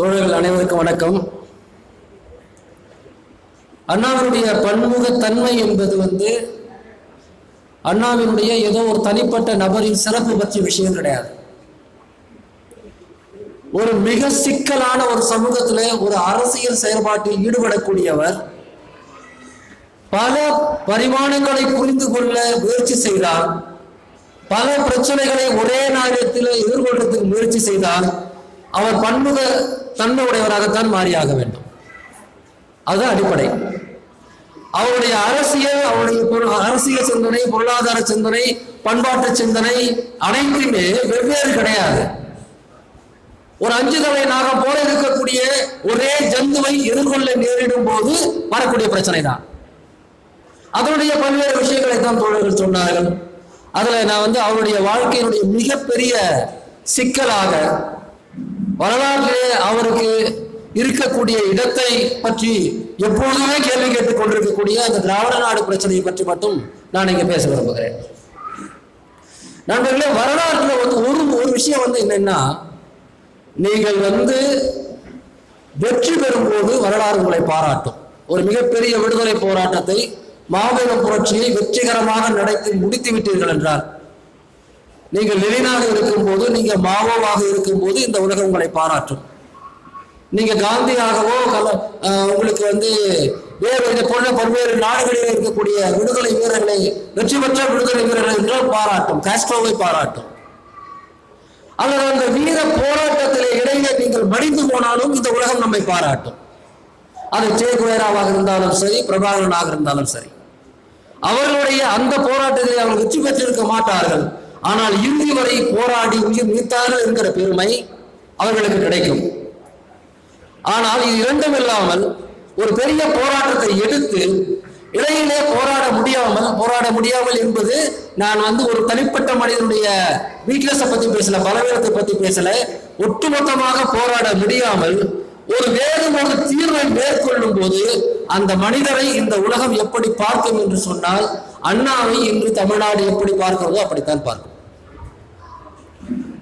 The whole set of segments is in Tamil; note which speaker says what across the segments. Speaker 1: தோழர்கள் அனைவருக்கும் வணக்கம் அண்ணாவினுடைய பன்முகத்தன்மை என்பது வந்து அண்ணாவினுடைய ஏதோ ஒரு தனிப்பட்ட நபரின் சிறப்பு பற்றிய விஷயம் கிடையாது ஒரு மிக சிக்கலான ஒரு சமூகத்தில் ஒரு அரசியல் செயல்பாட்டில் ஈடுபடக்கூடியவர் பல பரிமாணங்களை புரிந்து கொள்ள முயற்சி செய்தார் பல பிரச்சனைகளை ஒரே நேரத்தில் எதிர்கொள்றதுக்கு முயற்சி செய்தார் அவர் பன்முக தன்மை உடையவராகத்தான் மாறியாக வேண்டும் அதுதான் அடிப்படை அவருடைய அரசியல் அவருடைய அரசியல் சிந்தனை பொருளாதார சிந்தனை பண்பாட்டு சிந்தனை அனைத்துமே வெவ்வேறு கிடையாது
Speaker 2: ஒரு அஞ்சு தலை நாகம் போல இருக்கக்கூடிய ஒரே
Speaker 1: ஜந்துவை எதிர்கொள்ள நேரிடும் போது வரக்கூடிய பிரச்சனை தான் அதனுடைய பல்வேறு விஷயங்களை தான் தோழர்கள் சொன்னார்கள் அதுல நான் வந்து அவருடைய வாழ்க்கையினுடைய மிகப்பெரிய சிக்கலாக வரலாற்றிலே அவருக்கு இருக்கக்கூடிய இடத்தை பற்றி எப்பொழுதுமே கேள்வி கேட்டுக் கொண்டிருக்கக்கூடிய அந்த திராவிட நாடு பிரச்சனையை பற்றி மட்டும் நான் இங்கே பேச விரும்புகிறேன்
Speaker 2: நண்பர்களே வரலாற்றுல வந்து
Speaker 1: ஒரு ஒரு விஷயம் வந்து என்னன்னா நீங்கள் வந்து வெற்றி பெறும்போது வரலாறு உங்களை பாராட்டும் ஒரு மிகப்பெரிய விடுதலை போராட்டத்தை மாபெரும் புரட்சியை வெற்றிகரமாக நடத்தி முடித்து விட்டீர்கள் என்றார் நீங்கள் இருக்கும் இருக்கும்போது நீங்க மாவோவாக இருக்கும்போது இந்த உலகம் உங்களை பாராட்டும் நீங்க காந்தியாகவோ கல உங்களுக்கு வந்து வேறு இதை போன்ற பல்வேறு நாடுகளில் இருக்கக்கூடிய விடுதலை வீரர்களை வெற்றி பெற்ற விடுதலை வீரர்கள் என்றால் பாராட்டும் காஸ்ட்ரோவை பாராட்டும் அல்லது அந்த வீர போராட்டத்திலே இடையே நீங்கள் மடிந்து போனாலும் இந்த உலகம் நம்மை பாராட்டும் அது சேகுவேராவாக இருந்தாலும் சரி பிரபாகரனாக இருந்தாலும் சரி அவர்களுடைய அந்த போராட்டத்தை அவர்கள் வெற்றி பெற்றிருக்க மாட்டார்கள் ஆனால் இறுதி வரை போராடி உயிர் நீத்தார்கள் என்கிற பெருமை அவர்களுக்கு கிடைக்கும் ஆனால் இது இரண்டும் இல்லாமல் ஒரு பெரிய போராட்டத்தை எடுத்து இடையிலே போராட முடியாமல் போராட முடியாமல் என்பது நான் வந்து ஒரு தனிப்பட்ட மனிதனுடைய வீக்னஸை பத்தி பேசல பலவீனத்தை பத்தி பேசல ஒட்டுமொத்தமாக போராட முடியாமல் ஒரு வேறு ஒரு தீர்வை மேற்கொள்ளும் போது அந்த மனிதரை இந்த உலகம் எப்படி பார்க்கும் என்று சொன்னால் அண்ணாவை இன்று தமிழ்நாடு எப்படி பார்க்கிறதோ அப்படித்தான் பார்க்கும்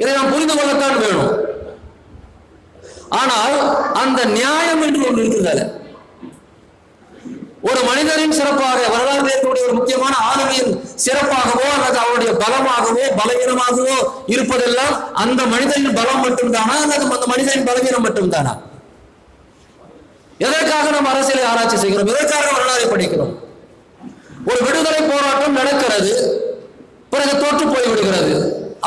Speaker 1: இதை நாம் புரிந்து கொள்ளத்தான் வேணும் ஆனால் அந்த நியாயம் என்று ஒன்று இருக்கிறது ஒரு மனிதரின் சிறப்பாக வரலாறு ஏற்படைய ஒரு முக்கியமான ஆளுமையின் சிறப்பாகவோ அல்லது அவருடைய பலமாகவோ பலவீனமாகவோ இருப்பதெல்லாம் அந்த மனிதனின் பலம் மட்டும்தானா அல்லது அந்த மனிதனின் பலவீனம் மட்டும்தானா எதற்காக நாம் அரசியலை ஆராய்ச்சி செய்கிறோம் எதற்காக வரலாறு படிக்கிறோம் ஒரு விடுதலை போராட்டம் நடக்கிறது பிறகு தோற்று போய்விடுகிறது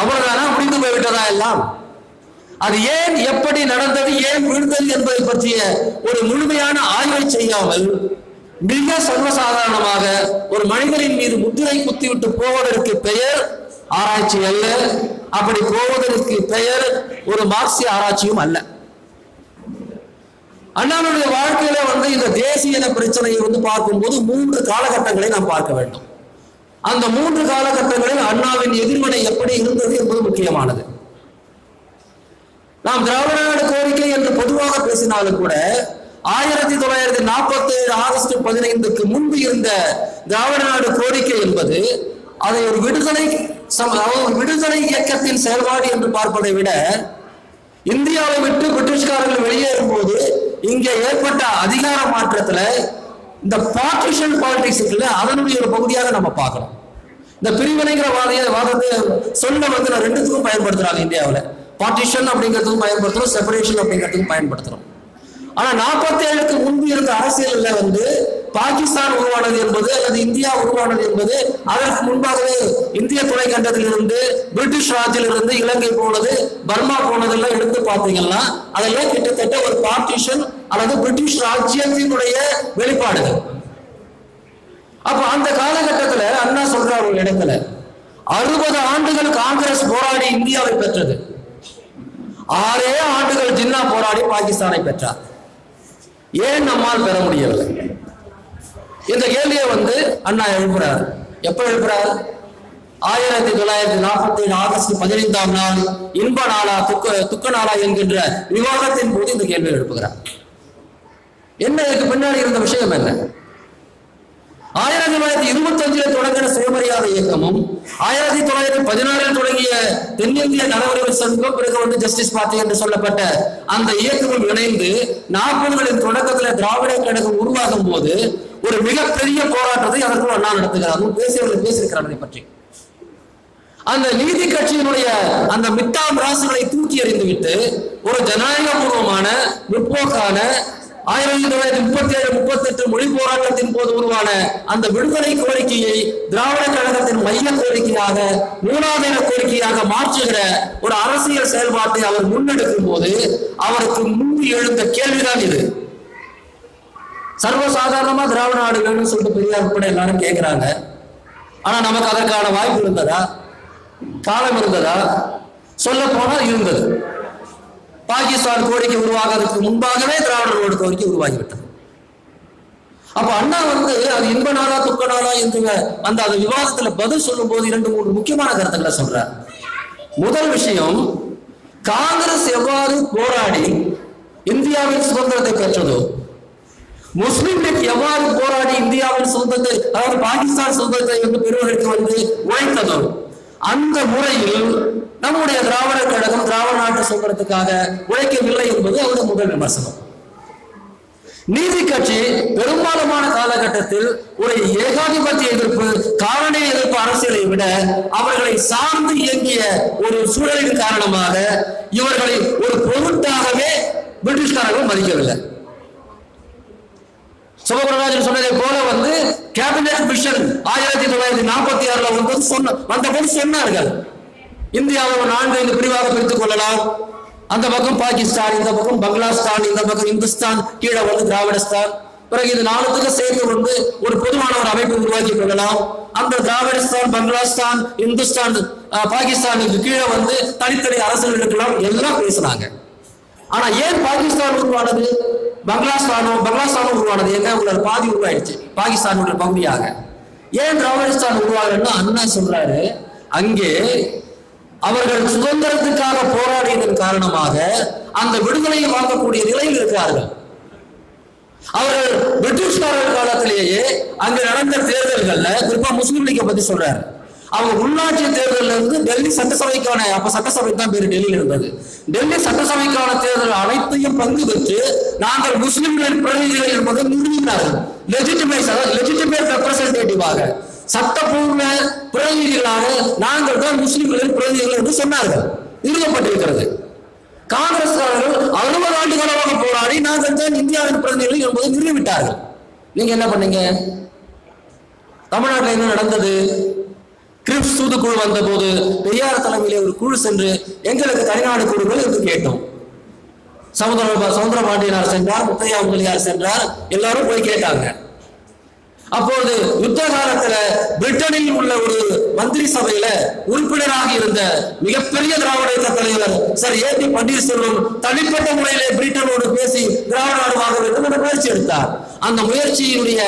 Speaker 1: அவ்வளவுதானா முடிந்து போய்விட்டதா எல்லாம் அது ஏன் எப்படி நடந்தது ஏன் விழுந்தது என்பதை பற்றிய ஒரு முழுமையான ஆய்வை செய்யாமல் மிக சர்வசாதாரணமாக ஒரு மனிதனின் மீது முத்திரை குத்திவிட்டு போவதற்கு பெயர் ஆராய்ச்சி அல்ல அப்படி போவதற்கு பெயர் ஒரு மார்க்சிய ஆராய்ச்சியும் அல்ல அண்ணாவுடைய வாழ்க்கையில வந்து இந்த தேசிய பிரச்சனையை வந்து பார்க்கும்போது மூன்று காலகட்டங்களை நாம் பார்க்க வேண்டும் அந்த மூன்று காலகட்டங்களில் அண்ணாவின் எதிர்வினை எப்படி இருந்தது என்பது முக்கியமானது நாம் திராவிட நாடு கோரிக்கை என்று பொதுவாக பேசினாலும் கூட ஆயிரத்தி தொள்ளாயிரத்தி நாற்பத்தி ஏழு ஆகஸ்ட் பதினைந்துக்கு முன்பு இருந்த திராவிட நாடு கோரிக்கை என்பது அதை ஒரு விடுதலை விடுதலை இயக்கத்தின் செயல்பாடு என்று பார்ப்பதை விட இந்தியாவை விட்டு பிரிட்டிஷ்காரர்கள் வெளியேறும் போது இங்கே ஏற்பட்ட அதிகார மாற்றத்துல இந்த பார்ட்டிஷன் பாலிடிக்ஸ் இருக்குல்ல அதனுடைய ஒரு பகுதியாக நம்ம பார்க்கணும் இந்த பிரிவினைங்கிற வாதைய வாதத்தை சொல்ல வந்து நான் ரெண்டுத்துக்கும் பயன்படுத்துறாங்க இந்தியாவில் பார்ட்டிஷன் அப்படிங்கிறதுக்கும் பயன்படுத்துறோம் செப்பரேஷன் அப்படிங்கிறதுக்கும் பயன்படுத்துறோம் ஆனா நாற்பத்தி ஏழுக்கு முன்பு இருந்த அரசியலில் வந்து பாகிஸ்தான் உருவானது என்பது அல்லது இந்தியா உருவானது என்பது அதற்கு முன்பாகவே இந்திய துணை கண்டத்தில் இருந்து பிரிட்டிஷ் ராஜில் இருந்து இலங்கை போனது பர்மா போனதெல்லாம் எடுத்து பார்த்தீங்கன்னா அதெல்லாம் கிட்டத்தட்ட ஒரு பார்ட்டிஷன் அல்லது பிரிட்டிஷ் ராஜ்யத்தினுடைய வெளிப்பாடுகள்
Speaker 2: அப்ப அந்த காலகட்டத்துல அண்ணா சொல்றார் ஒரு
Speaker 1: இடத்துல அறுபது ஆண்டுகள் காங்கிரஸ் போராடி இந்தியாவை பெற்றது ஆறே ஆண்டுகள் ஜின்னா போராடி பாகிஸ்தானை பெற்றார் ஏன் நம்மால் பெற முடியவில்லை இந்த கேள்வியை வந்து அண்ணா எழுப்புறார் எப்ப எழுப்புறார் ஆயிரத்தி தொள்ளாயிரத்தி நாற்பத்தி ஏழு ஆகஸ்ட் பதினைந்தாம் நாள் இன்ப நாளா துக்க துக்க நாளா என்கின்ற விவாதத்தின் போது இந்த கேள்வியை எழுப்புகிறார் என்ன இதுக்கு பின்னாடி இருந்த விஷயம் என்ன ஆயிரத்தி தொள்ளாயிரத்தி இருபத்தி அஞ்சுல தொடங்கின சுயமரியாதை இயக்கமும் ஆயிரத்தி தொள்ளாயிரத்தி பதினாறில் தொடங்கிய தென்னிந்திய நடவடிக்கை சங்கம் பிறகு வந்து ஜஸ்டிஸ் பார்த்தி என்று சொல்லப்பட்ட அந்த இயக்கமும் இணைந்து நாற்பதுகளின் தொடக்கத்தில் திராவிட கழகம் உருவாகும் போது ஒரு மிகப்பெரிய போராட்டத்தை அதற்குள் அண்ணா நடத்துகிறார் அதுவும் பேசியவர்கள் பேசியிருக்கிறார் அதை பற்றி அந்த நீதி கட்சியினுடைய அந்த மித்தாம் ராசுகளை தூக்கி எறிந்துவிட்டு ஒரு ஜனநாயக பூர்வமான முற்போக்கான ஆயிரத்தி தொள்ளாயிரத்தி முப்பத்தி ஏழு முப்பத்தி எட்டு மொழி போராட்டத்தின் போது உருவான அந்த விடுதலை கோரிக்கையை திராவிட கழகத்தின் மைய கோரிக்கையாக மூலாதார கோரிக்கையாக மாற்றுகிற ஒரு அரசியல் செயல்பாட்டை அவர் முன்னெடுக்கும் போது அவருக்கு முன்பு எழுந்த கேள்விதான் இது சர்வசாதாரணமா திராவிட நாடுகள்னு சொல்லிட்டு பெரியார் கூட எல்லாரும் கேட்கிறாங்க ஆனா நமக்கு அதற்கான வாய்ப்பு இருந்ததா காலம் இருந்ததா சொல்ல போனா இருந்தது பாகிஸ்தான் கோரிக்கை உருவாகிறதுக்கு முன்பாகவே திராவிட நாடு கோரிக்கை உருவாகிவிட்டது அப்ப அண்ணா வந்து அது இன்ப நாளா துக்க நாளா என்று அந்த அந்த விவாதத்துல பதில் சொல்லும் போது இரண்டு மூன்று முக்கியமான கருத்துக்களை சொல்ற முதல் விஷயம் காங்கிரஸ் எவ்வாறு போராடி இந்தியாவின் சுதந்திரத்தை பெற்றதோ முஸ்லிம் லீக் எவ்வாறு போராடி இந்தியாவின் சுதந்திரத்தை அதாவது பாகிஸ்தான் சுதந்திரத்தை வந்து பெறுவதற்கு வந்து உழைத்ததோ அந்த முறையில் நம்முடைய திராவிட கழகம் திராவிட நாட்டு சுதந்திரத்துக்காக உழைக்கவில்லை என்பது அவரது முதல் விமர்சனம் நீதி கட்சி பெரும்பாலுமான காலகட்டத்தில் ஒரு ஏகாதிபத்திய எதிர்ப்பு காலனி எதிர்ப்பு அரசியலை விட அவர்களை சார்ந்து இயங்கிய ஒரு சூழலின் காரணமாக இவர்களை ஒரு பொருட்டாகவே பிரிட்டிஷ்காரர்கள் மதிக்கவில்லை சுபகுணராஜன் சொன்னதை போல வந்து கேபினட் மிஷன் ஆயிரத்தி தொள்ளாயிரத்தி நாற்பத்தி ஆறுல வந்து சொன்ன வந்தபோது சொன்னார்கள் இந்தியாவை ஒரு நான்கு ஐந்து பிரிவாக பிரித்துக் கொள்ளலாம் அந்த பக்கம் பாகிஸ்தான் இந்த பக்கம் பங்களாஸ்தான் இந்த பக்கம் இந்துஸ்தான் கீழே வந்து திராவிடஸ்தான் பிறகு இது நாலுத்துக்கு சேர்ந்து வந்து ஒரு பொதுவான ஒரு அமைப்பு உருவாக்கி கொள்ளலாம் அந்த திராவிடஸ்தான் பங்களாஸ்தான் இந்துஸ்தான் பாகிஸ்தானுக்கு கீழே வந்து தனித்தனி அரசுகள் இருக்கலாம் எல்லாம் பேசினாங்க ஆனா ஏன் பாகிஸ்தான் உருவானது பங்களாஸ்தானோ பங்களாஸ்தானும் உருவானது எங்க உங்களோட பாதி உருவாயிடுச்சு பாகிஸ்தானுடைய பகுதியாக ஏன் ஆப்கானிஸ்தான் உருவாகலன்னா அண்ணா சொல்றாரு அங்கே அவர்கள் சுதந்திரத்துக்காக போராடியதன் காரணமாக அந்த விடுதலையை வாங்கக்கூடிய நிலையில் இருக்கிறார்கள் அவர்கள் பிரிட்டிஷ்காரர் காலத்திலேயே அங்கு நடந்த தேர்தல்கள்ல குறிப்பா முஸ்லீம் லீக்கை பத்தி சொல்றாரு அவங்க உள்ளாட்சி தேர்தலில் இருந்து டெல்லி சட்டசபைக்கான அப்ப சட்டசபை தான் பேர் டெல்லியில் இருந்தது டெல்லி சட்டசபைக்கான தேர்தல் அனைத்தையும் பங்கு பெற்று நாங்கள் முஸ்லிம்களின் பிரதிநிதிகள் என்பதை நிரூபித்தார்கள் லெஜிட்டிமைஸ் லெஜிட்டிமேட் ரெப்ரசன்டேட்டிவாக சட்டப்பூர்வ பிரதிநிதிகளாக நாங்கள் தான் முஸ்லிம்களின் பிரதிநிதிகள் என்று சொன்னார்கள் நிறுவப்பட்டிருக்கிறது காங்கிரஸ்காரர்கள் அறுபது ஆண்டு காலமாக போராடி நாங்கள் தான் இந்தியாவின் பிரதிநிதிகள் என்பதை நிறுவிட்டார்கள் நீங்க என்ன பண்ணீங்க தமிழ்நாட்டில் என்ன நடந்தது கிரிப்ஸ் தூதுக்குழு வந்தபோது பெரியார் தலைமையிலே ஒரு குழு சென்று எங்களுக்கு தனிநாடு குழுக்கள் என்று கேட்டோம் சமுதிர சமுதிர பாண்டியனார் சென்றார் முத்தையா முதலியார் சென்றார் எல்லாரும் போய் கேட்டாங்க அப்போது யுத்த காலத்துல பிரிட்டனில் உள்ள ஒரு மந்திரி சபையில உறுப்பினராக இருந்த மிகப்பெரிய திராவிட இயக்க தலைவர் சார் ஏ பி பன்னீர்செல்வம் தனிப்பட்ட முறையிலே பிரிட்டனோடு பேசி திராவிட வாங்க வேண்டும் என்ற முயற்சி எடுத்தார் அந்த முயற்சியினுடைய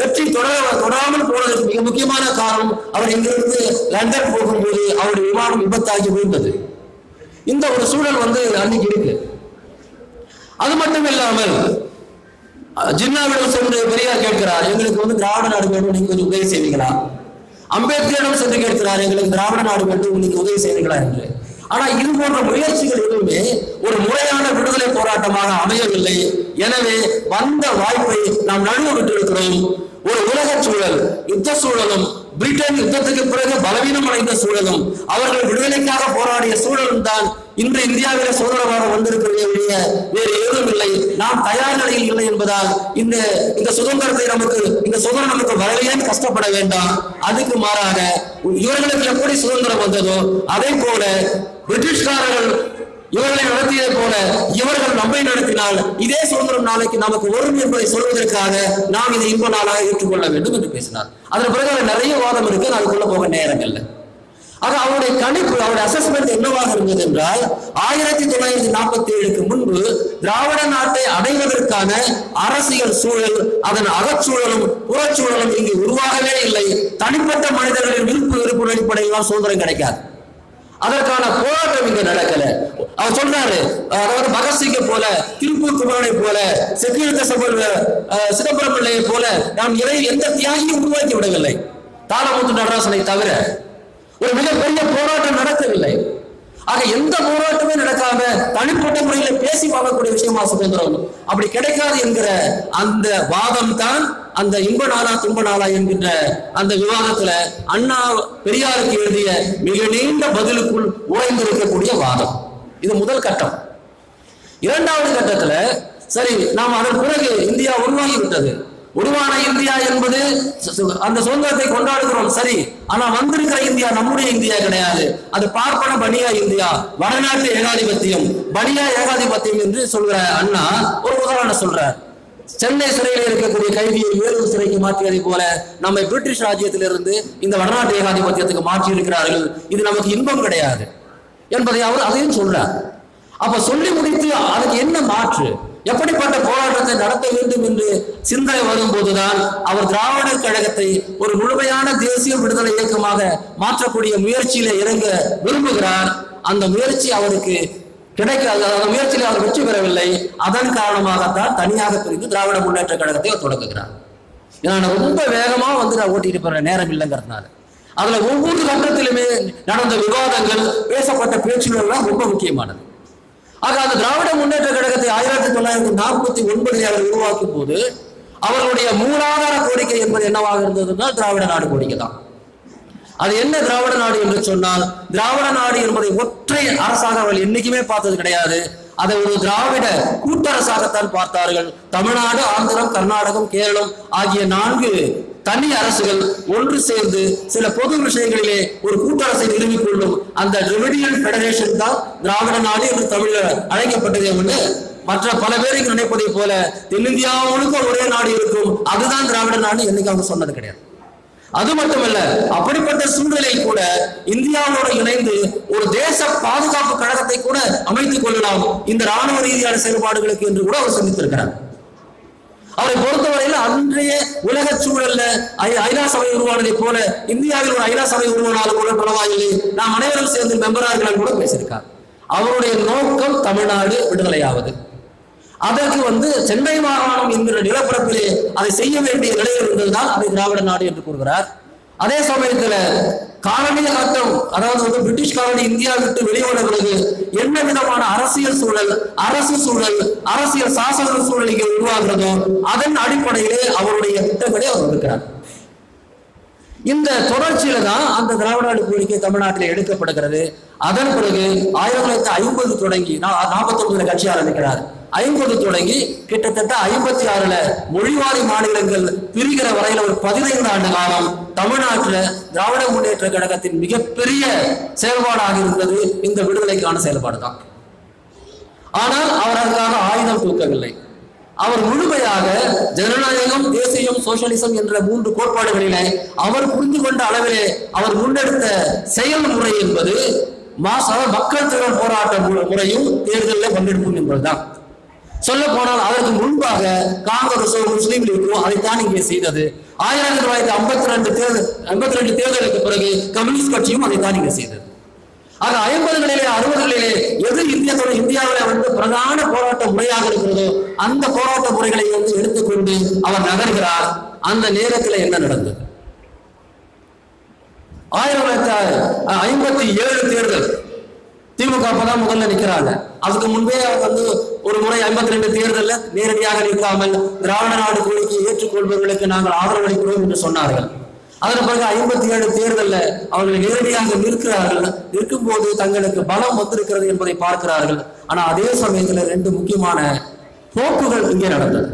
Speaker 1: வெற்றி தொடர தொடராமல் போனதற்கு மிக முக்கியமான காரணம் அவர் இங்கிருந்து லண்டன் போகும்போது அவருடைய விமானம் விபத்தாகி விழுந்தது இந்த ஒரு சூழல் வந்து அன்னைக்கு இருக்கு அது மட்டும் இல்லாமல் ஜின்னாவிடம் சென்று பெரியார் கேட்கிறார் எங்களுக்கு வந்து திராவிட நாடு வேண்டும் நீங்க கொஞ்சம் உதவி செய்வீங்களா அம்பேத்கரிடம் சென்று கேட்கிறார் எங்களுக்கு திராவிட நாடு வேண்டும் உங்களுக்கு உதவி செய்வீங்களா என்று ஆனா இது போன்ற முயற்சிகள் எதுவுமே ஒரு முறையான விடுதலை போராட்டமாக அமையவில்லை எனவே வந்த வாய்ப்பை நாம் விட்டு விட்டிருக்கிறோம் ஒரு உலக சூழல் யுத்த சூழலும் பிரிட்டன் யுத்தத்துக்கு பிறகு பலவீனம் அடைந்த சூழலும் அவர்கள் விடுதலைக்காக போராடிய சூழலும் தான் இன்று இந்தியாவில சுதந்திரமாக வந்திருக்கிறதே வேறு ஏதும் இல்லை நாம் தயார் நிலையில் இல்லை என்பதால் இந்த இந்த சுதந்திரத்தை நமக்கு இந்த சுதந்திரம் நமக்கு வரவே கஷ்டப்பட வேண்டாம் அதுக்கு மாறாக இவர்களுக்கு எப்படி சுதந்திரம் வந்ததோ அதே போல பிரிட்டிஷ்காரர்கள் இவர்களை நடத்தியதை போல இவர்கள் நம்மை நடத்தினால் இதே சுதந்திரம் நாளைக்கு நமக்கு வரும் என்பதை சொல்வதற்காக நாம் இதை இன்ப நாளாக ஏற்றுக்கொள்ள வேண்டும் என்று பேசினார் அதன் பிறகு நிறைய வாதம் இருக்கு அதுக்குள்ள போக நேரங்கள்ல ஆக அவருடைய கணிப்பு அவருடைய அசஸ்மெண்ட் என்னவாக இருந்தது என்றால் ஆயிரத்தி தொள்ளாயிரத்தி நாற்பத்தி ஏழுக்கு முன்பு திராவிட நாட்டை அடைவதற்கான அரசியல் சூழல் அதன் அகச்சூழலும் புறச்சூழலும் இங்கு உருவாகவே இல்லை தனிப்பட்ட மனிதர்களின் விருப்பு வெறுப்பு அடிப்படையில் சுதந்திரம் கிடைக்காது அதற்கான போராட்டம் இங்க நடக்கல அவர் சொல்றாரு அதாவது மகசிங்க போல திருப்பூர் குமரனை போல சபர் சிதம்பரம் பிள்ளையை போல நாம் இறை எந்த தியாகியும் உருவாக்கி விடவில்லை தாளமுத்து நடராசனை தவிர ஒரு மிகப்பெரிய போராட்டம் நடக்கவில்லை ஆக எந்த போராட்டமே நடக்காம தனிப்பட்ட முறையில பேசி பார்க்கக்கூடிய விஷயமா சுதந்திரம் அப்படி கிடைக்காது என்கிற அந்த வாதம் தான் அந்த இன்ப நாளா துன்ப நாளா என்கின்ற அந்த விவாதத்துல அண்ணா பெரியாருக்கு எழுதிய மிக நீண்ட பதிலுக்குள் உழைந்திருக்கக்கூடிய வாதம் இது முதல் கட்டம் இரண்டாவது கட்டத்துல சரி நாம் அதன் பிறகு இந்தியா உருவாகி விட்டது உருவான இந்தியா என்பது அந்த சுதந்திரத்தை கொண்டாடுகிறோம் சரி ஆனா வந்திருக்கிற இந்தியா நம்முடைய இந்தியா கிடையாது அது பார்ப்பன பனியா இந்தியா வடநாட்டு ஏகாதிபத்தியம் பனியா ஏகாதிபத்தியம் என்று சொல்கிற அண்ணா ஒரு உதாரணம் சொல்றார் சென்னை சிறையில் இருக்கக்கூடிய கைதியை வேலூர் சிறைக்கு மாற்றியதை போல நம்மை பிரிட்டிஷ் ராஜ்யத்திலிருந்து இந்த வடநாட்டு ஏகாதிபத்தியத்துக்கு மாற்றி இருக்கிறார்கள் இது நமக்கு இன்பம் கிடையாது என்பதை அவர் அதையும் சொல்றார் அப்ப சொல்லி முடித்து அதுக்கு என்ன மாற்று எப்படிப்பட்ட போராட்டத்தை நடத்த வேண்டும் என்று சிந்தனை வரும்போதுதான் அவர் திராவிடர் கழகத்தை ஒரு முழுமையான தேசிய விடுதலை இயக்கமாக மாற்றக்கூடிய முயற்சியில இறங்க விரும்புகிறார் அந்த முயற்சி அவருக்கு கிடைக்காத முயற்சியில் அவர் வெற்றி பெறவில்லை அதன் காரணமாகத்தான் தனியாக பிரிந்து திராவிட முன்னேற்ற கழகத்தை தொடங்குகிறார் ஏன்னா நான் ரொம்ப வேகமாக வந்து நான் ஓட்டிட்டு போற நேரம் இல்லைங்கிறதுனால அதுல ஒவ்வொரு கட்டத்திலுமே நடந்த விவாதங்கள் பேசப்பட்ட பேச்சுகள்லாம் ரொம்ப முக்கியமானது ஆக அந்த திராவிட முன்னேற்ற கழகத்தை ஆயிரத்தி தொள்ளாயிரத்தி நாற்பத்தி ஒன்பதில் அவர் உருவாக்கும் போது அவர்களுடைய மூலாதார கோரிக்கை என்பது என்னவாக இருந்ததுன்னா திராவிட நாடு கோரிக்கை தான் அது என்ன திராவிட நாடு என்று சொன்னால் திராவிட நாடு என்பதை ஒற்றை அரசாக அவர்கள் என்னைக்குமே பார்த்தது கிடையாது அதை ஒரு திராவிட கூட்டரசாகத்தான் பார்த்தார்கள் தமிழ்நாடு ஆந்திரம் கர்நாடகம் கேரளம் ஆகிய நான்கு தனி அரசுகள் ஒன்று சேர்ந்து சில பொது விஷயங்களிலே ஒரு கூட்டரசை நிறுவிக் கொள்ளும் அந்த ரெவிடியல் பெடரேஷன் தான் திராவிட நாடு என்று தமிழில் அழைக்கப்பட்டது என்று மற்ற பல பேருக்கு நினைப்பதை போல தென்னிந்தியா ஒரே நாடு இருக்கும் அதுதான் திராவிட நாடு என்னைக்கு அவங்க சொன்னது கிடையாது அது மட்டுமல்ல அப்படிப்பட்ட சூழ்நிலை கூட இந்தியாவோடு இணைந்து ஒரு தேச பாதுகாப்பு கழகத்தை கூட அமைத்துக் கொள்ளலாம் இந்த ராணுவ ரீதியான செயல்பாடுகளுக்கு என்று கூட அவர் சந்தித்திருக்கிறார்
Speaker 2: அவரை பொறுத்தவரையில் அன்றைய
Speaker 1: உலக சூழல்ல ஐநா சபை உருவானதை போல இந்தியாவில் ஒரு ஐநா சபை உருவானாலும் கூட பரவாயில்லை நாம் அனைவரும் சேர்ந்து மெம்பரார்கள் கூட பேசியிருக்கார் அவருடைய நோக்கம் தமிழ்நாடு விடுதலையாவது அதற்கு வந்து சென்னை மாகாணம் என்கிற நிலப்பரப்பிலே அதை செய்ய வேண்டிய நிலை இருந்ததுதான் அது திராவிட நாடு என்று கூறுகிறார் அதே சமயத்துல காலனிய அர்த்தம் அதாவது வந்து பிரிட்டிஷ் காலனி இந்தியா விட்டு வெளியோட பிறகு என்ன விதமான அரசியல் சூழல் அரசு சூழல் அரசியல் சாசன சூழல் இங்கே உருவாகிறதோ அதன் அடிப்படையிலே அவருடைய திட்டங்களை அவர் இருக்கிறார் இந்த தொடர்ச்சியில தான் அந்த திராவிட நாடு கோரிக்கை தமிழ்நாட்டில் எடுக்கப்படுகிறது அதன் பிறகு ஆயிரத்தி தொள்ளாயிரத்தி ஐம்பது தொடங்கி நாற்பத்தி ஒன்பதுல கட்சி ஆரம்பிக்கிறார் ஐம்பது தொடங்கி கிட்டத்தட்ட ஐம்பத்தி ஆறுல மொழிவாரி மாநிலங்கள் பிரிகிற வரையில ஒரு பதினைந்து ஆண்டு காலம் தமிழ்நாட்டில் திராவிட முன்னேற்ற கழகத்தின் மிகப்பெரிய செயல்பாடாக இருந்தது இந்த விடுதலைக்கான செயல்பாடு தான்
Speaker 2: ஆனால் அவர் அதற்காக ஆயுதம் தூக்கவில்லை
Speaker 1: அவர் முழுமையாக ஜனநாயகம் தேசியம் சோசியலிசம் என்ற மூன்று கோட்பாடுகளிலே அவர் புரிந்து கொண்ட அளவிலே அவர் முன்னெடுத்த செயல்முறை என்பது மாசாக மக்கள் திறன் போராட்ட முறையும் தேர்தலில் பங்கெடுக்கும் என்பதுதான் சொல்ல போனால் அதற்கு முன்பாக காங்கிரசோ முஸ்லீம் லீக்கோ அதைத்தான் இங்கே செய்தது ஆயிரத்தி தொள்ளாயிரத்தி ஐம்பத்தி ரெண்டு தேர்தல் ஐம்பத்தி ரெண்டு தேர்தலுக்கு பிறகு கம்யூனிஸ்ட் கட்சியும் அதைத்தான் இங்கே செய்தது ஆக ஐம்பதுகளிலே அறுபதுகளிலே எது இந்தியத்தோட இந்தியாவில வந்து பிரதான போராட்ட முறையாக இருக்கிறதோ அந்த போராட்ட முறைகளை வந்து எடுத்துக்கொண்டு அவர் நகர்கிறார் அந்த நேரத்தில் என்ன நடந்தது ஆயிரம் ஐம்பத்தி ஏழு தேர்தல் திமுக அப்பதான் முதல்ல நிற்கிறாங்க அதுக்கு முன்பே அவர் வந்து ஒரு முறை ஐம்பத்தி ரெண்டு தேர்தலில் நேரடியாக நிற்காமல் திராவிட நாடு கோரிக்கை ஏற்றுக்கொள்பவர்களுக்கு நாங்கள் அளிக்கிறோம் என்று சொன்னார்கள் அதன் பிறகு ஐம்பத்தி ஏழு தேர்தலில் அவர்கள் நேரடியாக நிற்கிறார்கள் நிற்கும் போது தங்களுக்கு பலம் வந்திருக்கிறது என்பதை பார்க்கிறார்கள் ஆனால் அதே சமயத்தில் ரெண்டு முக்கியமான போக்குகள் இங்கே நடந்தது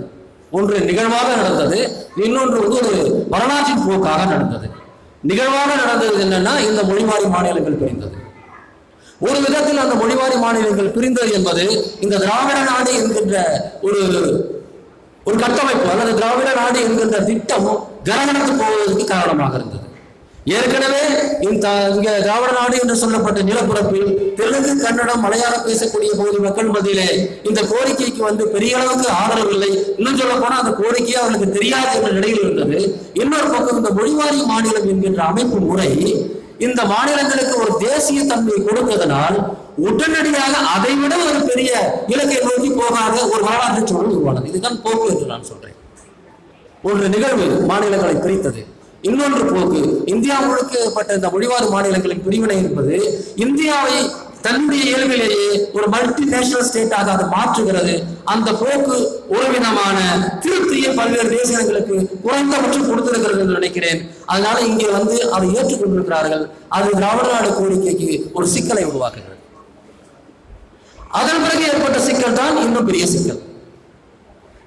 Speaker 1: ஒன்று நிகழ்வாக நடந்தது இன்னொன்று வந்து ஒரு வரலாற்றின் போக்காக நடந்தது நிகழ்வாக நடந்தது என்னன்னா இந்த மொழிமாறி மாநிலங்கள் பிரிந்தது ஒரு விதத்தில் அந்த மொழிவாரி மாநிலங்கள் பிரிந்தது என்பது இந்த திராவிட நாடு என்கின்ற ஒரு ஒரு கட்டமைப்பு அல்லது திராவிட நாடு என்கின்ற திட்டம் கிரகணத்து போவதற்கு காரணமாக இருந்தது ஏற்கனவே இந்த இங்கே திராவிட நாடு என்று சொல்லப்பட்ட நிலப்பரப்பில் தெலுங்கு கன்னடம் மலையாளம் பேசக்கூடிய பகுதி மக்கள் மத்தியிலே இந்த கோரிக்கைக்கு வந்து பெரிய அளவுக்கு ஆதரவு இல்லை இன்னும் சொல்ல போனால் அந்த கோரிக்கையை அவர்களுக்கு தெரியாது என்ற நிலையில் இருந்தது இன்னொரு பக்கம் இந்த மொழிவாரி மாநிலம் என்கின்ற அமைப்பு முறை இந்த மாநிலங்களுக்கு ஒரு தேசிய தன்மை கொடுத்ததனால் உடனடியாக அதை விட ஒரு பெரிய இலக்கை நோக்கி போகாத ஒரு வரலாற்று சூழல் உருவானது இதுதான் போக்கு என்று நான் சொல்றேன் ஒரு நிகழ்வு மாநிலங்களை பிரித்தது இன்னொன்று போக்கு இந்தியா முழுக்க ஏற்பட்ட இந்த மொழிவாறு மாநிலங்களின் பிரிவினை என்பது இந்தியாவை தன்னுடைய இயல்பிலேயே ஒரு மல்டி நேஷனல் ஸ்டேட்டாக அது மாற்றுகிறது அந்த போக்கு ஒரு விதமான பல்வேறு தேசியங்களுக்கு குறைந்தபட்சம் கொடுத்திருக்கிறது என்று நினைக்கிறேன் அதனால இங்கே வந்து அதை ஏற்றுக்கொண்டிருக்கிறார்கள் அது திராவிட நாடு கோரிக்கைக்கு ஒரு சிக்கலை உருவாக்குகிறது அதன் பிறகு ஏற்பட்ட சிக்கல் தான் இன்னும் பெரிய சிக்கல்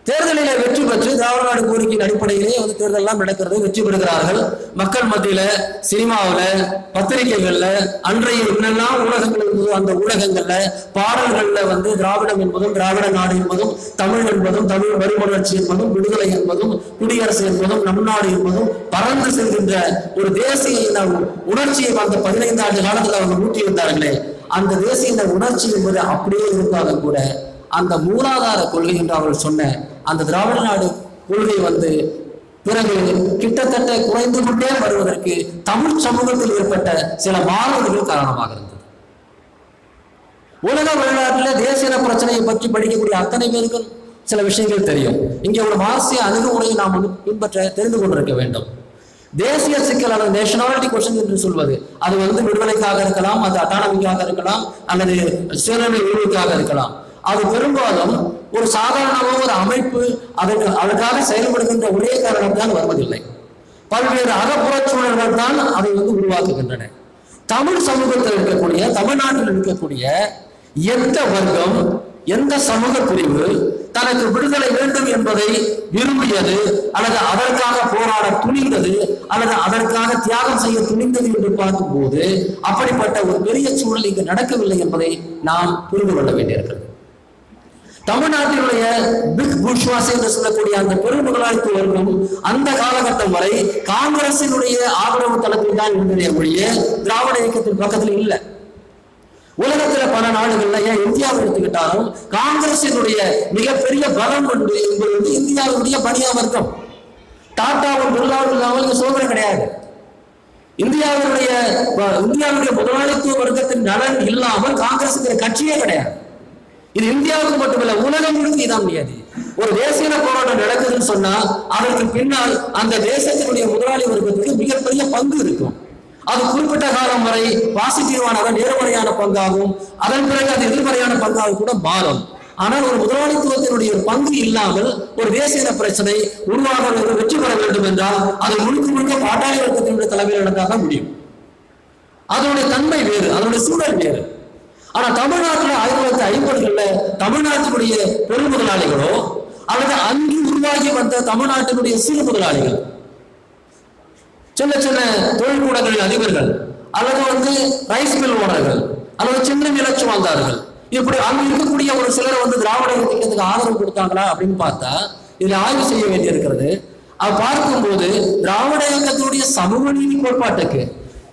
Speaker 1: தேர்தலில் வெற்றி பெற்று திராவிட நாடு கோரிக்கையின் அடிப்படையிலே வந்து எல்லாம் நடக்கிறது வெற்றி பெறுகிறார்கள் மக்கள் மத்தியில சினிமாவில் பத்திரிகைகள்ல அன்றைய என்னெல்லாம் ஊடகங்கள் இருந்ததோ அந்த ஊடகங்கள்ல பாடல்கள்ல வந்து திராவிடம் என்பதும் திராவிட நாடு என்பதும் தமிழ் என்பதும் தமிழ் மறுமலர்ச்சி என்பதும் விடுதலை என்பதும் குடியரசு என்பதும் நம் நாடு என்பதும் பறந்து செல்கின்ற ஒரு தேசிய உணர்ச்சியை அந்த பதினைந்து ஆண்டு காலத்துல அவங்க ஊட்டி இருந்தார்களே அந்த தேசிய உணர்ச்சி என்பது அப்படியே இருந்தாலும் கூட அந்த மூலாதார கொள்கை என்று அவர்கள் சொன்ன அந்த திராவிட நாடு கொள்கை வந்து பிறகு கிட்டத்தட்ட குறைந்து கொண்டே வருவதற்கு தமிழ் சமூகத்தில் ஏற்பட்ட சில மாணவர்கள் காரணமாக இருந்தது உலக வரலாற்றில் தேசிய பிரச்சனையை பற்றி படிக்கக்கூடிய அத்தனை பேருக்கும் சில விஷயங்கள் தெரியும் இங்கே ஒரு மார்க்சிய அணுகுமுறையை நாம் பின்பற்ற தெரிந்து கொண்டிருக்க வேண்டும் தேசிய சிக்கல் அல்லது நேஷனாலிட்டி கொஸ்டின் என்று சொல்வது அது வந்து விடுதலைக்காக இருக்கலாம் அது அட்டானமிக்காக இருக்கலாம் அல்லது சீரமை உரிமைக்காக இருக்கலாம் அது பெரும்பாலும் ஒரு சாதாரணமாக ஒரு அமைப்பு அதற்கு அதற்காக செயல்படுகின்ற ஒரே காரணம் தான் வருவதில்லை பல்வேறு அகப்புறச் சூழல்கள் தான் அதை வந்து உருவாக்குகின்றன தமிழ் சமூகத்தில் இருக்கக்கூடிய தமிழ்நாட்டில் இருக்கக்கூடிய எந்த வர்க்கம் எந்த சமூக பிரிவு தனக்கு விடுதலை வேண்டும் என்பதை விரும்பியது அல்லது அதற்காக போராட துணிந்தது அல்லது அதற்காக தியாகம் செய்ய துணிந்தது என்று பார்க்கும் போது அப்படிப்பட்ட ஒரு பெரிய சூழல் இங்கு நடக்கவில்லை என்பதை நாம் புரிந்து கொள்ள வேண்டியிருக்கிறது தமிழ்நாட்டினுடைய பிக் புஷ்வாஸ் என்று சொல்லக்கூடிய அந்த பெரும் முதலாளித்துவர்களும் அந்த காலகட்டம் வரை காங்கிரசினுடைய ஆதரவு தளத்தில் தான் இருந்ததே ஒழிய திராவிட இயக்கத்தின் பக்கத்தில் இல்லை உலகத்துல பல நாடுகள்ல ஏன் இந்தியாவை எடுத்துக்கிட்டாலும் காங்கிரசினுடைய மிகப்பெரிய பலம் கொண்டு என்பது வந்து இந்தியாவுடைய பணியா வர்க்கம் டாட்டாவும் பிர்லாவும் இல்லாமல் சோதனை கிடையாது இந்தியாவினுடைய இந்தியாவுடைய முதலாளித்துவ வர்க்கத்தின் நலன் இல்லாமல் காங்கிரஸுங்கிற கட்சியே கிடையாது இது இந்தியாவுக்கு மட்டுமல்ல உலகம் முழுக்க இதான் முடியாது
Speaker 2: ஒரு தேசிய போராட்டம் நடக்குதுன்னு சொன்னா அதற்கு பின்னால் அந்த தேசத்தினுடைய முதலாளி
Speaker 1: வர்க்கத்துக்கு மிகப்பெரிய பங்கு இருக்கும் அது குறிப்பிட்ட காலம் வரை பாசிட்டிவான நேர்மறையான பங்காகும் அதன் பிறகு அது எதிர்மறையான பங்காக கூட மாறும் ஆனால் ஒரு முதலாளித்துவத்தினுடைய பங்கு இல்லாமல் ஒரு தேசிய பிரச்சனை உருவாக வெற்றி பெற வேண்டும் என்றால் அது முழுக்க முழுக்க பாட்டாளி வர்க்கத்தினுடைய தலைமையில் நடந்தால் முடியும் அதனுடைய தன்மை வேறு அதனுடைய சூழல் வேறு ஆனா தமிழ்நாட்டில் ஆயிரத்தி தொள்ளாயிரத்தி ஐம்பதுகள்ல தமிழ்நாட்டினுடைய பெரும் முதலாளிகளோ அல்லது அங்கு உருவாகி வந்த தமிழ்நாட்டினுடைய சிறு முதலாளிகள் சின்ன சின்ன தொழில்கூடங்களின் அதிபர்கள் அல்லது வந்து ரைஸ் மில் ஓனர்கள் அல்லது சின்ன நிலச்சி வாழ்ந்தார்கள் இப்படி அங்கு இருக்கக்கூடிய ஒரு சிலர் வந்து திராவிட இயக்கத்துக்கு ஆதரவு கொடுத்தாங்களா அப்படின்னு பார்த்தா இதுல ஆய்வு செய்ய வேண்டியிருக்கிறது பார்க்கும் பார்க்கும்போது திராவிட இயக்கத்தினுடைய சமூக நீதி கோட்பாட்டுக்கு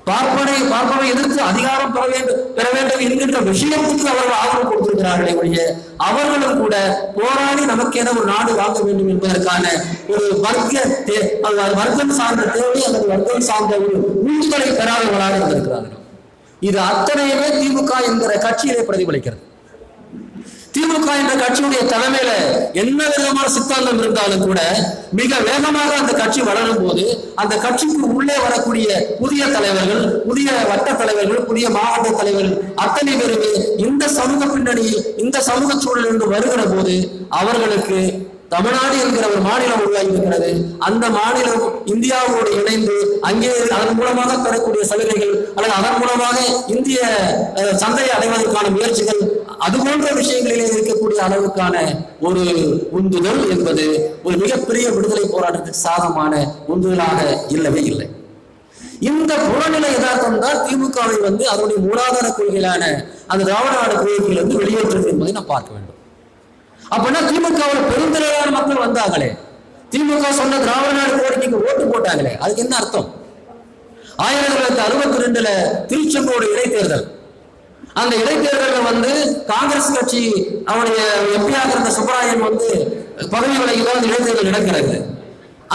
Speaker 1: பார்ப்பனை பார்ப்பனை எதிர்த்து அதிகாரம் பெற வேண்டும் பெற வேண்டும் என்கின்ற விஷயத்துக்கு அவர்கள் ஆதரவு கொடுத்திருக்கிறார்களே ஒழிய அவர்களும் கூட போராடி நமக்கென ஒரு நாடு வாங்க வேண்டும் என்பதற்கான ஒரு வர்க்க வர்க்கம் சார்ந்த தேவை அல்லது வர்க்கம் சார்ந்த ஒரு உந்துதலை பெறாதவர்களாக இருந்திருக்கிறார்கள் இது அத்தனையுமே திமுக என்கிற கட்சியிலே பிரதிபலிக்கிறது திமுக என்ற கட்சியுடைய தலைமையில என்ன விதமான சித்தாந்தம் இருந்தாலும் கூட மிக வேகமாக அந்த கட்சி வளரும் போது அந்த கட்சிக்கு உள்ளே வரக்கூடிய புதிய தலைவர்கள் புதிய வட்ட தலைவர்கள் புதிய மாவட்ட தலைவர்கள் அத்தனை பேருமே இந்த சமூக பின்னணியில் இந்த சமூக சூழல் என்று வருகிற போது அவர்களுக்கு தமிழ்நாடு என்கிற ஒரு மாநிலம் உருவாகி இருக்கிறது அந்த மாநிலம் இந்தியாவோடு இணைந்து அங்கே அதன் மூலமாக பெறக்கூடிய சலுகைகள் அல்லது அதன் மூலமாக இந்திய சந்தையை அடைவதற்கான முயற்சிகள் அது போன்ற விஷயங்களிலே இருக்கக்கூடிய அளவுக்கான ஒரு உந்துதல் என்பது ஒரு மிகப்பெரிய விடுதலை போராட்டத்துக்கு சாதமான உந்துதலாக இல்லவே இல்லை இந்த புறநிலை யதார்த்தம் தான் திமுகவை வந்து அதனுடைய மூலாதார கொள்கையிலான அந்த திராவிட நாடு வந்து வெளியேற்றது என்பதை நாம் பார்க்க வேண்டும் அப்படின்னா திமுகவில் பெருந்திரளான மக்கள் வந்தாங்களே திமுக சொன்ன திராவிட நாடு கோரிக்கைக்கு ஓட்டு போட்டாங்களே அதுக்கு என்ன அர்த்தம் ஆயிரத்தி தொள்ளாயிரத்தி அறுபத்தி ரெண்டுல திருச்செங்கோடு இடைத்தேர்தல் அந்த இடைத்தேர்தல வந்து காங்கிரஸ் கட்சி அவனுடைய எம்பியாக இருந்த சுப்பராயன் வந்து பதவி விலகிதான் அந்த இடைத்தேர்தல் நடக்கிறது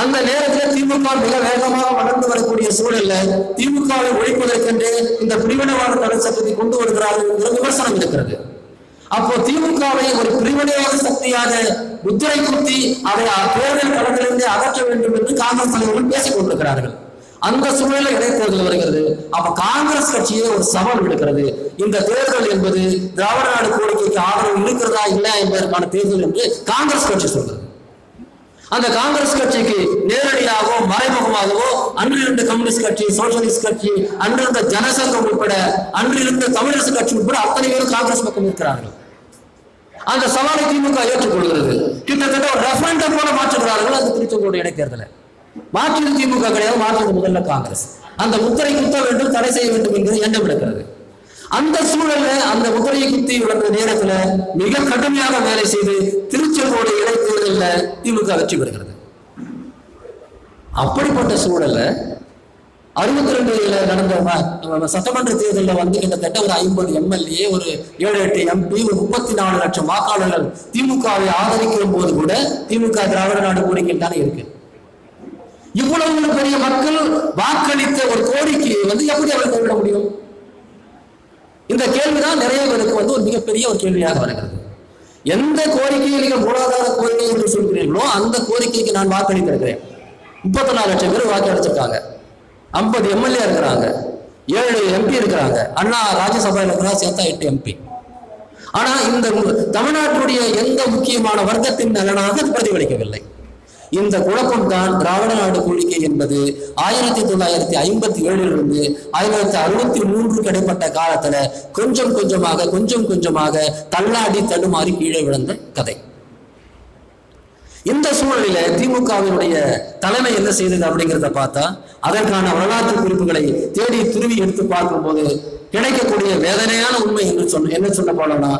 Speaker 1: அந்த நேரத்தில் திமுக மிக வேகமாக வளர்ந்து வரக்கூடிய சூழல்ல திமுகவை ஒழிப்பதற்கென்று இந்த பிரிவினைவாத தடை சட்டத்தை கொண்டு வருகிறார்கள் என்கிற விமர்சனம் இருக்கிறது அப்போ திமுகவை ஒரு பிரிவினைவாத சக்தியாக முத்திரை குத்தி அதை தேர்தல் களத்திலிருந்து அகற்ற வேண்டும் என்று காங்கிரஸ் தலைவர்கள் பேசிக் கொண்டிருக்கிறார்கள் அந்த சூழல இடைத்தேர்தல் வருகிறது அப்ப காங்கிரஸ் கட்சியை ஒரு சவால் விடுக்கிறது இந்த தேர்தல் என்பது திராவிட நாடு கோரிக்கைக்கு ஆதரவு இருக்கிறதா இல்லை என்பதற்கான தேர்தல் என்று காங்கிரஸ் கட்சி சொல்றது அந்த காங்கிரஸ் கட்சிக்கு நேரடியாகவோ மறைமுகமாகவோ அன்றிருந்த கம்யூனிஸ்ட் கட்சி சோசியலிஸ்ட் கட்சி அன்றிருந்த ஜனசங்கம் உட்பட அன்றிருந்த தமிழரசு கட்சி உட்பட அத்தனை பேரும் காங்கிரஸ் பக்கம் இருக்கிறார்கள் அந்த சவாலை திமுக ஏற்றுக்கொள்கிறது கிட்டத்தட்ட ஒரு ரெஃபரண்டம் போல மாற்றுகிறார்கள் அந்த திருச்செங்கோடு இடைத்தேர்தலை மாற்று திமுக கிடையாது மாற்றுவது முதல்ல காங்கிரஸ் அந்த முத்திரை குத்த வேண்டும் தடை செய்ய வேண்டும் என்பது எண்ணம் இருக்கிறது அந்த சூழல்ல அந்த முத்திரையை குத்தி விளந்த நேரத்துல மிக கடுமையாக வேலை செய்து திருச்செங்கோடு இடைத்தேர்தலில் திமுக வெற்றி பெறுகிறது அப்படிப்பட்ட சூழல்ல அறுபத்தி ரெண்டுல நடந்த சட்டமன்ற தேர்தலில் வந்து கிட்டத்தட்ட ஒரு ஐம்பது எம்எல்ஏ ஒரு ஏழு எட்டு எம்பி ஒரு முப்பத்தி நாலு லட்சம் வாக்காளர்கள் திமுகவை ஆதரிக்கும் போது கூட திமுக திராவிட நாடு கோரிக்கை தானே இருக்கு இவ்வளவு பெரிய மக்கள் வாக்களித்த ஒரு கோரிக்கையை வந்து எப்படி அவர் கைவிட முடியும் இந்த கேள்விதான் நிறைய பேருக்கு வந்து ஒரு மிகப்பெரிய ஒரு கேள்வியாக வருகிறது எந்த கோரிக்கையை நீங்கள் பொருளாதார கோரிக்கை என்று சொல்கிறீர்களோ அந்த கோரிக்கைக்கு நான் வாக்களித்திருக்கிறேன் முப்பத்தி நாலு லட்சம் பேர் வாக்களிச்சிருக்காங்க ஐம்பது எம்எல்ஏ இருக்கிறாங்க ஏழு எம்பி இருக்கிறாங்க அண்ணா ராஜ்யசபையில் இருக்கிறா சேர்த்தா எட்டு எம்பி ஆனா இந்த தமிழ்நாட்டுடைய எந்த முக்கியமான வர்க்கத்தின் நலனாக பிரதிபலிக்கவில்லை இந்த குழப்பம் தான் திராவிட நாடு கோரிக்கை என்பது ஆயிரத்தி தொள்ளாயிரத்தி ஐம்பத்தி ஏழிலிருந்து ஆயிரத்தி அறுபத்தி மூன்று கிடைப்பட்ட காலத்துல கொஞ்சம் கொஞ்சமாக கொஞ்சம் கொஞ்சமாக தள்ளாடி தடுமாறி கீழே விழுந்த கதை இந்த சூழலில திமுகவினுடைய தலைமை என்ன செய்தது அப்படிங்கிறத பார்த்தா அதற்கான வரலாற்று குறிப்புகளை தேடி துருவி எடுத்து பார்க்கும் போது கிடைக்கக்கூடிய வேதனையான உண்மை என்று சொன்ன என்ன சொல்ல போலன்னா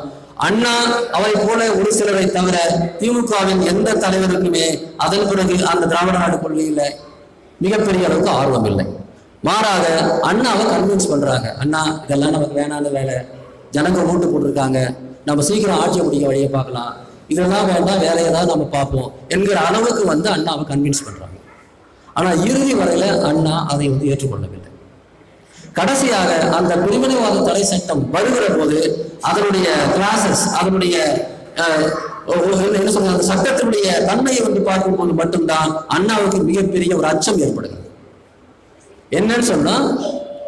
Speaker 1: அண்ணா அவரை போல ஒரு சிலரை தவிர திமுகவின் எந்த தலைவருக்குமே அதன் பிறகு அந்த திராவிட நாடு கொள்கையில மிகப்பெரிய அளவுக்கு ஆர்வம் இல்லை மாறாக அண்ணாவை கன்வின்ஸ் பண்றாங்க அண்ணா இதெல்லாம் நமக்கு வேணான வேலை ஜனங்க ஓட்டு போட்டிருக்காங்க நம்ம சீக்கிரம் ஆட்சியை முடிக்க வழியை பார்க்கலாம் இதெல்லாம் வேண்டாம் வேற ஏதாவது நம்ம பார்ப்போம் என்கிற அளவுக்கு வந்து அண்ணாவை கன்வின்ஸ் பண்றாங்க ஆனா இறுதி வரையில அண்ணா அதை வந்து ஏற்றுக்கொள்ளவில்லை
Speaker 2: கடைசியாக அந்த பிரிவினைவாத தடை
Speaker 1: சட்டம் வருகிற போது அதனுடைய கிளாசஸ் அதனுடைய என்ன சொல்ற அந்த சட்டத்தினுடைய தன்மையை வந்து பார்க்கும்போது மட்டும்தான் அண்ணாவுக்கு மிகப்பெரிய ஒரு அச்சம் ஏற்படுது என்னன்னு சொன்னா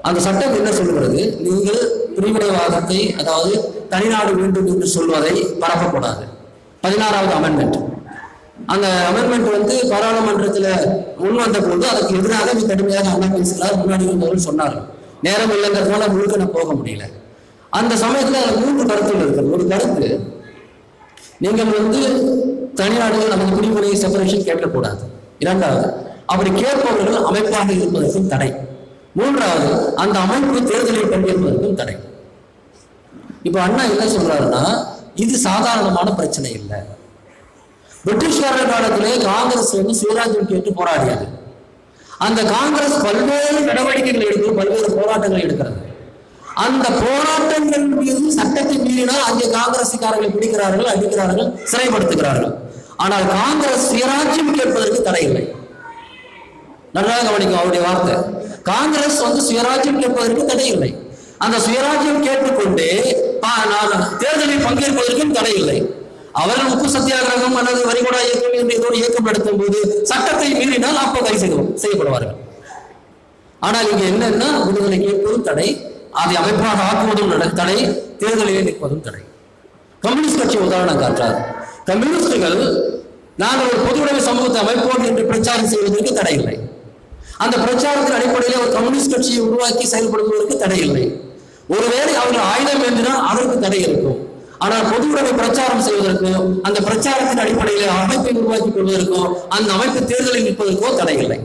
Speaker 1: அந்த சட்டம் என்ன சொல்லுகிறது நீங்கள் பிரிவினைவாதத்தை அதாவது தனிநாடு வேண்டும் என்று சொல்வதை பரப்பக்கூடாது பதினாறாவது அமெண்ட்மெண்ட் அந்த அமெண்ட்மெண்ட் வந்து பாராளுமன்றத்தில் முன்வந்த போது அதுக்கு எதிராக கடுமையாக அண்ணா பேசுகிறார் முன்னாடி சொன்னார்கள் நேரம் இல்லைங்கிறதுனால முழுக்க நான் போக முடியல அந்த சமயத்தில் அதில் மூன்று கருத்துகள் இருக்குது ஒரு கருத்து நீங்கள் வந்து தனிநாடுகள் நமது குடிமுறை செப்பரேஷன் கேட்கக்கூடாது இரண்டாவது அப்படி கேட்பவர்கள் அமைப்பாக இருப்பதற்கும் தடை மூன்றாவது அந்த அமைப்பு தேர்தலில் பங்கேற்பதற்கும் தடை இப்போ அண்ணா என்ன சொல்றாருன்னா இது சாதாரணமான பிரச்சனை இல்லை பிரிட்டிஷ்காரர் காலத்திலே காங்கிரஸ் வந்து சுயராஜ்யம் கேட்டு போராடியது அந்த காங்கிரஸ் பல்வேறு நடவடிக்கைகள் எடுத்து பல்வேறு போராட்டங்கள் எடுக்கிறது அந்த போராட்டங்கள் மீது சட்டத்தை மீறினால் அங்கே காங்கிரசுக்காரர்களை பிடிக்கிறார்கள் அடிக்கிறார்கள் சிறைப்படுத்துகிறார்கள் ஆனால் காங்கிரஸ் சுயராஜ்யம் கேட்பதற்கு தடை இல்லை நன்றாக கவனிக்கும் அவருடைய வார்த்தை காங்கிரஸ் வந்து சுயராஜ்யம் கேட்பதற்கு தடை இல்லை அந்த சுயராஜ்யம் கேட்டுக்கொண்டு தேர்தலில் பங்கேற்பதற்கும் தடை இல்லை அவர்கள் உப்பு சத்தியாகிரகம் அல்லது வரிகுடா இயக்கம் என்று ஏதோ இயக்கம் நடத்தும் போது சட்டத்தை மீறினால் அப்போ கைது செய்யப்படுவார்கள் ஆனால் இங்க என்னன்னா விடுதலை கேட்பதும் தடை அதை அமைப்பாக ஆக்குவதும் தடை தேர்தலிலே நிற்பதும் தடை கம்யூனிஸ்ட் கட்சி உதாரணம் காற்றார் கம்யூனிஸ்டுகள் நாங்கள் ஒரு பொது உடைமை சமூகத்தை அமைப்போம் என்று பிரச்சாரம் செய்வதற்கு தடை இல்லை அந்த பிரச்சாரத்தின் அடிப்படையில் ஒரு கம்யூனிஸ்ட் கட்சியை உருவாக்கி செயல்படுவதற்கு தடை இல்லை ஒருவேளை அவர்கள் ஆயுதம் என்றால் அதற்கு தடை இருக்கும் ஆனால் பொது உறவை பிரச்சாரம் செய்வதற்கும் அந்த பிரச்சாரத்தின் அடிப்படையில் அமைப்பை உருவாக்கிக் கொள்வதற்கும் அந்த அமைப்பு தேர்தலில் நிற்பதற்கோ தடை இல்லை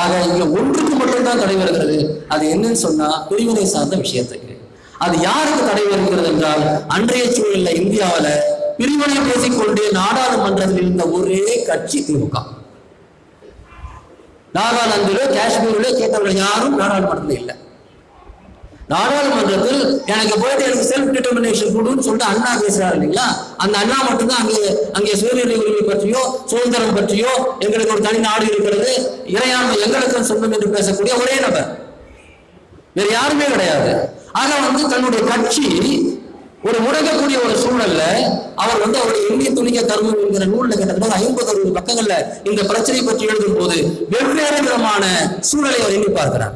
Speaker 1: ஆக இங்க ஒன்றுக்கு மட்டும்தான் தடை வருகிறது அது என்னன்னு சொன்னா பிரிவினை சார்ந்த விஷயத்துக்கு அது யாருக்கு தடை வருகிறது என்றால் அன்றைய சூழல்ல இந்தியாவில பிரிவினை பேசிக்கொண்டே நாடாளுமன்றத்தில் இருந்த ஒரே கட்சி திமுக நாகாலாந்திலோ காஷ்மீரிலோ கேட்டவர்கள் யாரும் நாடாளுமன்றத்தில் இல்லை நாடாளுமன்றத்தில் எனக்கு போயிட்டு எனக்கு செல்ஃப் டிட்டர்மினேஷன் கொடுன்னு சொல்லிட்டு அண்ணா பேசுறாரு இல்லைங்களா அந்த அண்ணா மட்டும்தான் அங்கே அங்கே சுயநிலை உரிமை பற்றியோ சுதந்திரம் பற்றியோ எங்களுக்கு ஒரு தனி நாடு இருக்கிறது இறையாண்மை எங்களுக்கு சொந்தம் என்று பேசக்கூடிய ஒரே நபர் வேற யாருமே கிடையாது ஆக வந்து தன்னுடைய கட்சி ஒரு உடகக்கூடிய ஒரு சூழல்ல அவர் வந்து அவருடைய எண்ணிய துணிக கருமம் என்கிற நூல்ல கிட்டத்தட்ட ஐம்பது அறுபது பக்கங்கள்ல இந்த பிரச்சனை பற்றி எழுதும் போது வெவ்வேறு விதமான சூழலை அவர் எண்ணி பார்க்கிறார்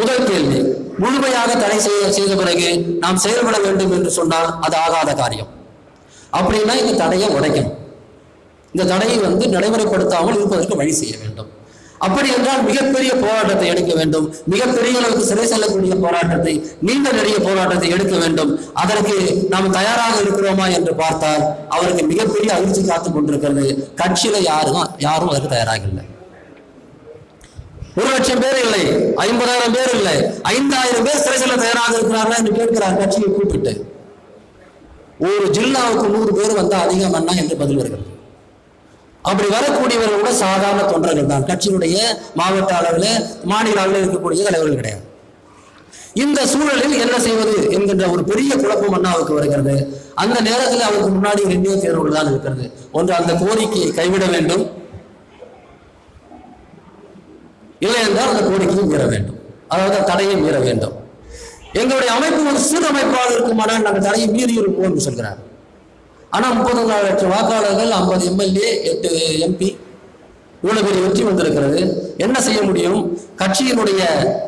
Speaker 1: முதல் கேள்வி முழுமையாக தடை செய்ய செய்த பிறகு நாம் செயல்பட வேண்டும் என்று சொன்னால் அது ஆகாத காரியம் அப்படின்னா இந்த தடையை உடைக்கணும் இந்த தடையை வந்து நடைமுறைப்படுத்தாமல் இருப்பதற்கு வழி செய்ய வேண்டும் அப்படி என்றால் மிகப்பெரிய போராட்டத்தை எடுக்க வேண்டும் மிகப்பெரிய அளவுக்கு சிறை செல்லக்கூடிய போராட்டத்தை நீண்ட நிறைய போராட்டத்தை எடுக்க வேண்டும் அதற்கு நாம் தயாராக இருக்கிறோமா என்று பார்த்தால் அவருக்கு மிகப்பெரிய அதிர்ச்சி காத்துக் கொண்டிருக்கிறது கட்சியில யாரும் யாரும் அதற்கு தயாராக இல்லை ஒரு லட்சம் பேர் இல்லை ஐம்பதாயிரம் பேர் இல்லை ஐந்தாயிரம் பேர் சிறைச்சல தயாராக இருக்கிறார்கள் என்று கேட்கிறார் கட்சியை கூப்பிட்டு ஒரு ஜில்லாவுக்கு நூறு பேர் வந்தால் அதிகம் அண்ணா என்று பதில் வருகிறது அப்படி வரக்கூடியவர்கள் கூட சாதாரண தொண்டர்கள் தான் கட்சியினுடைய மாவட்ட அளவில் மாநில அளவில் இருக்கக்கூடிய தலைவர்கள் கிடையாது இந்த சூழலில் என்ன செய்வது என்கின்ற ஒரு பெரிய குழப்பம் அண்ணாவுக்கு வருகிறது அந்த நேரத்தில் அவருக்கு முன்னாடி ரெண்டே தேர்வுகள் தான் இருக்கிறது ஒன்று அந்த கோரிக்கையை கைவிட வேண்டும் இல்லை என்றால் அந்த கோரிக்கையை மீற வேண்டும் அதாவது தடையை மீற வேண்டும் எங்களுடைய அமைப்பு ஒரு சிறு இருக்குமானால் நாங்கள் தடையை மீறி இருப்போம் என்று சொல்கிறார் ஆனால் முப்பது நாலு லட்சம் வாக்காளர்கள் ஐம்பது எம்எல்ஏ எட்டு எம்பி இவ்வளவு பெரிய வெற்றி வந்திருக்கிறது என்ன செய்ய முடியும் கட்சியினுடைய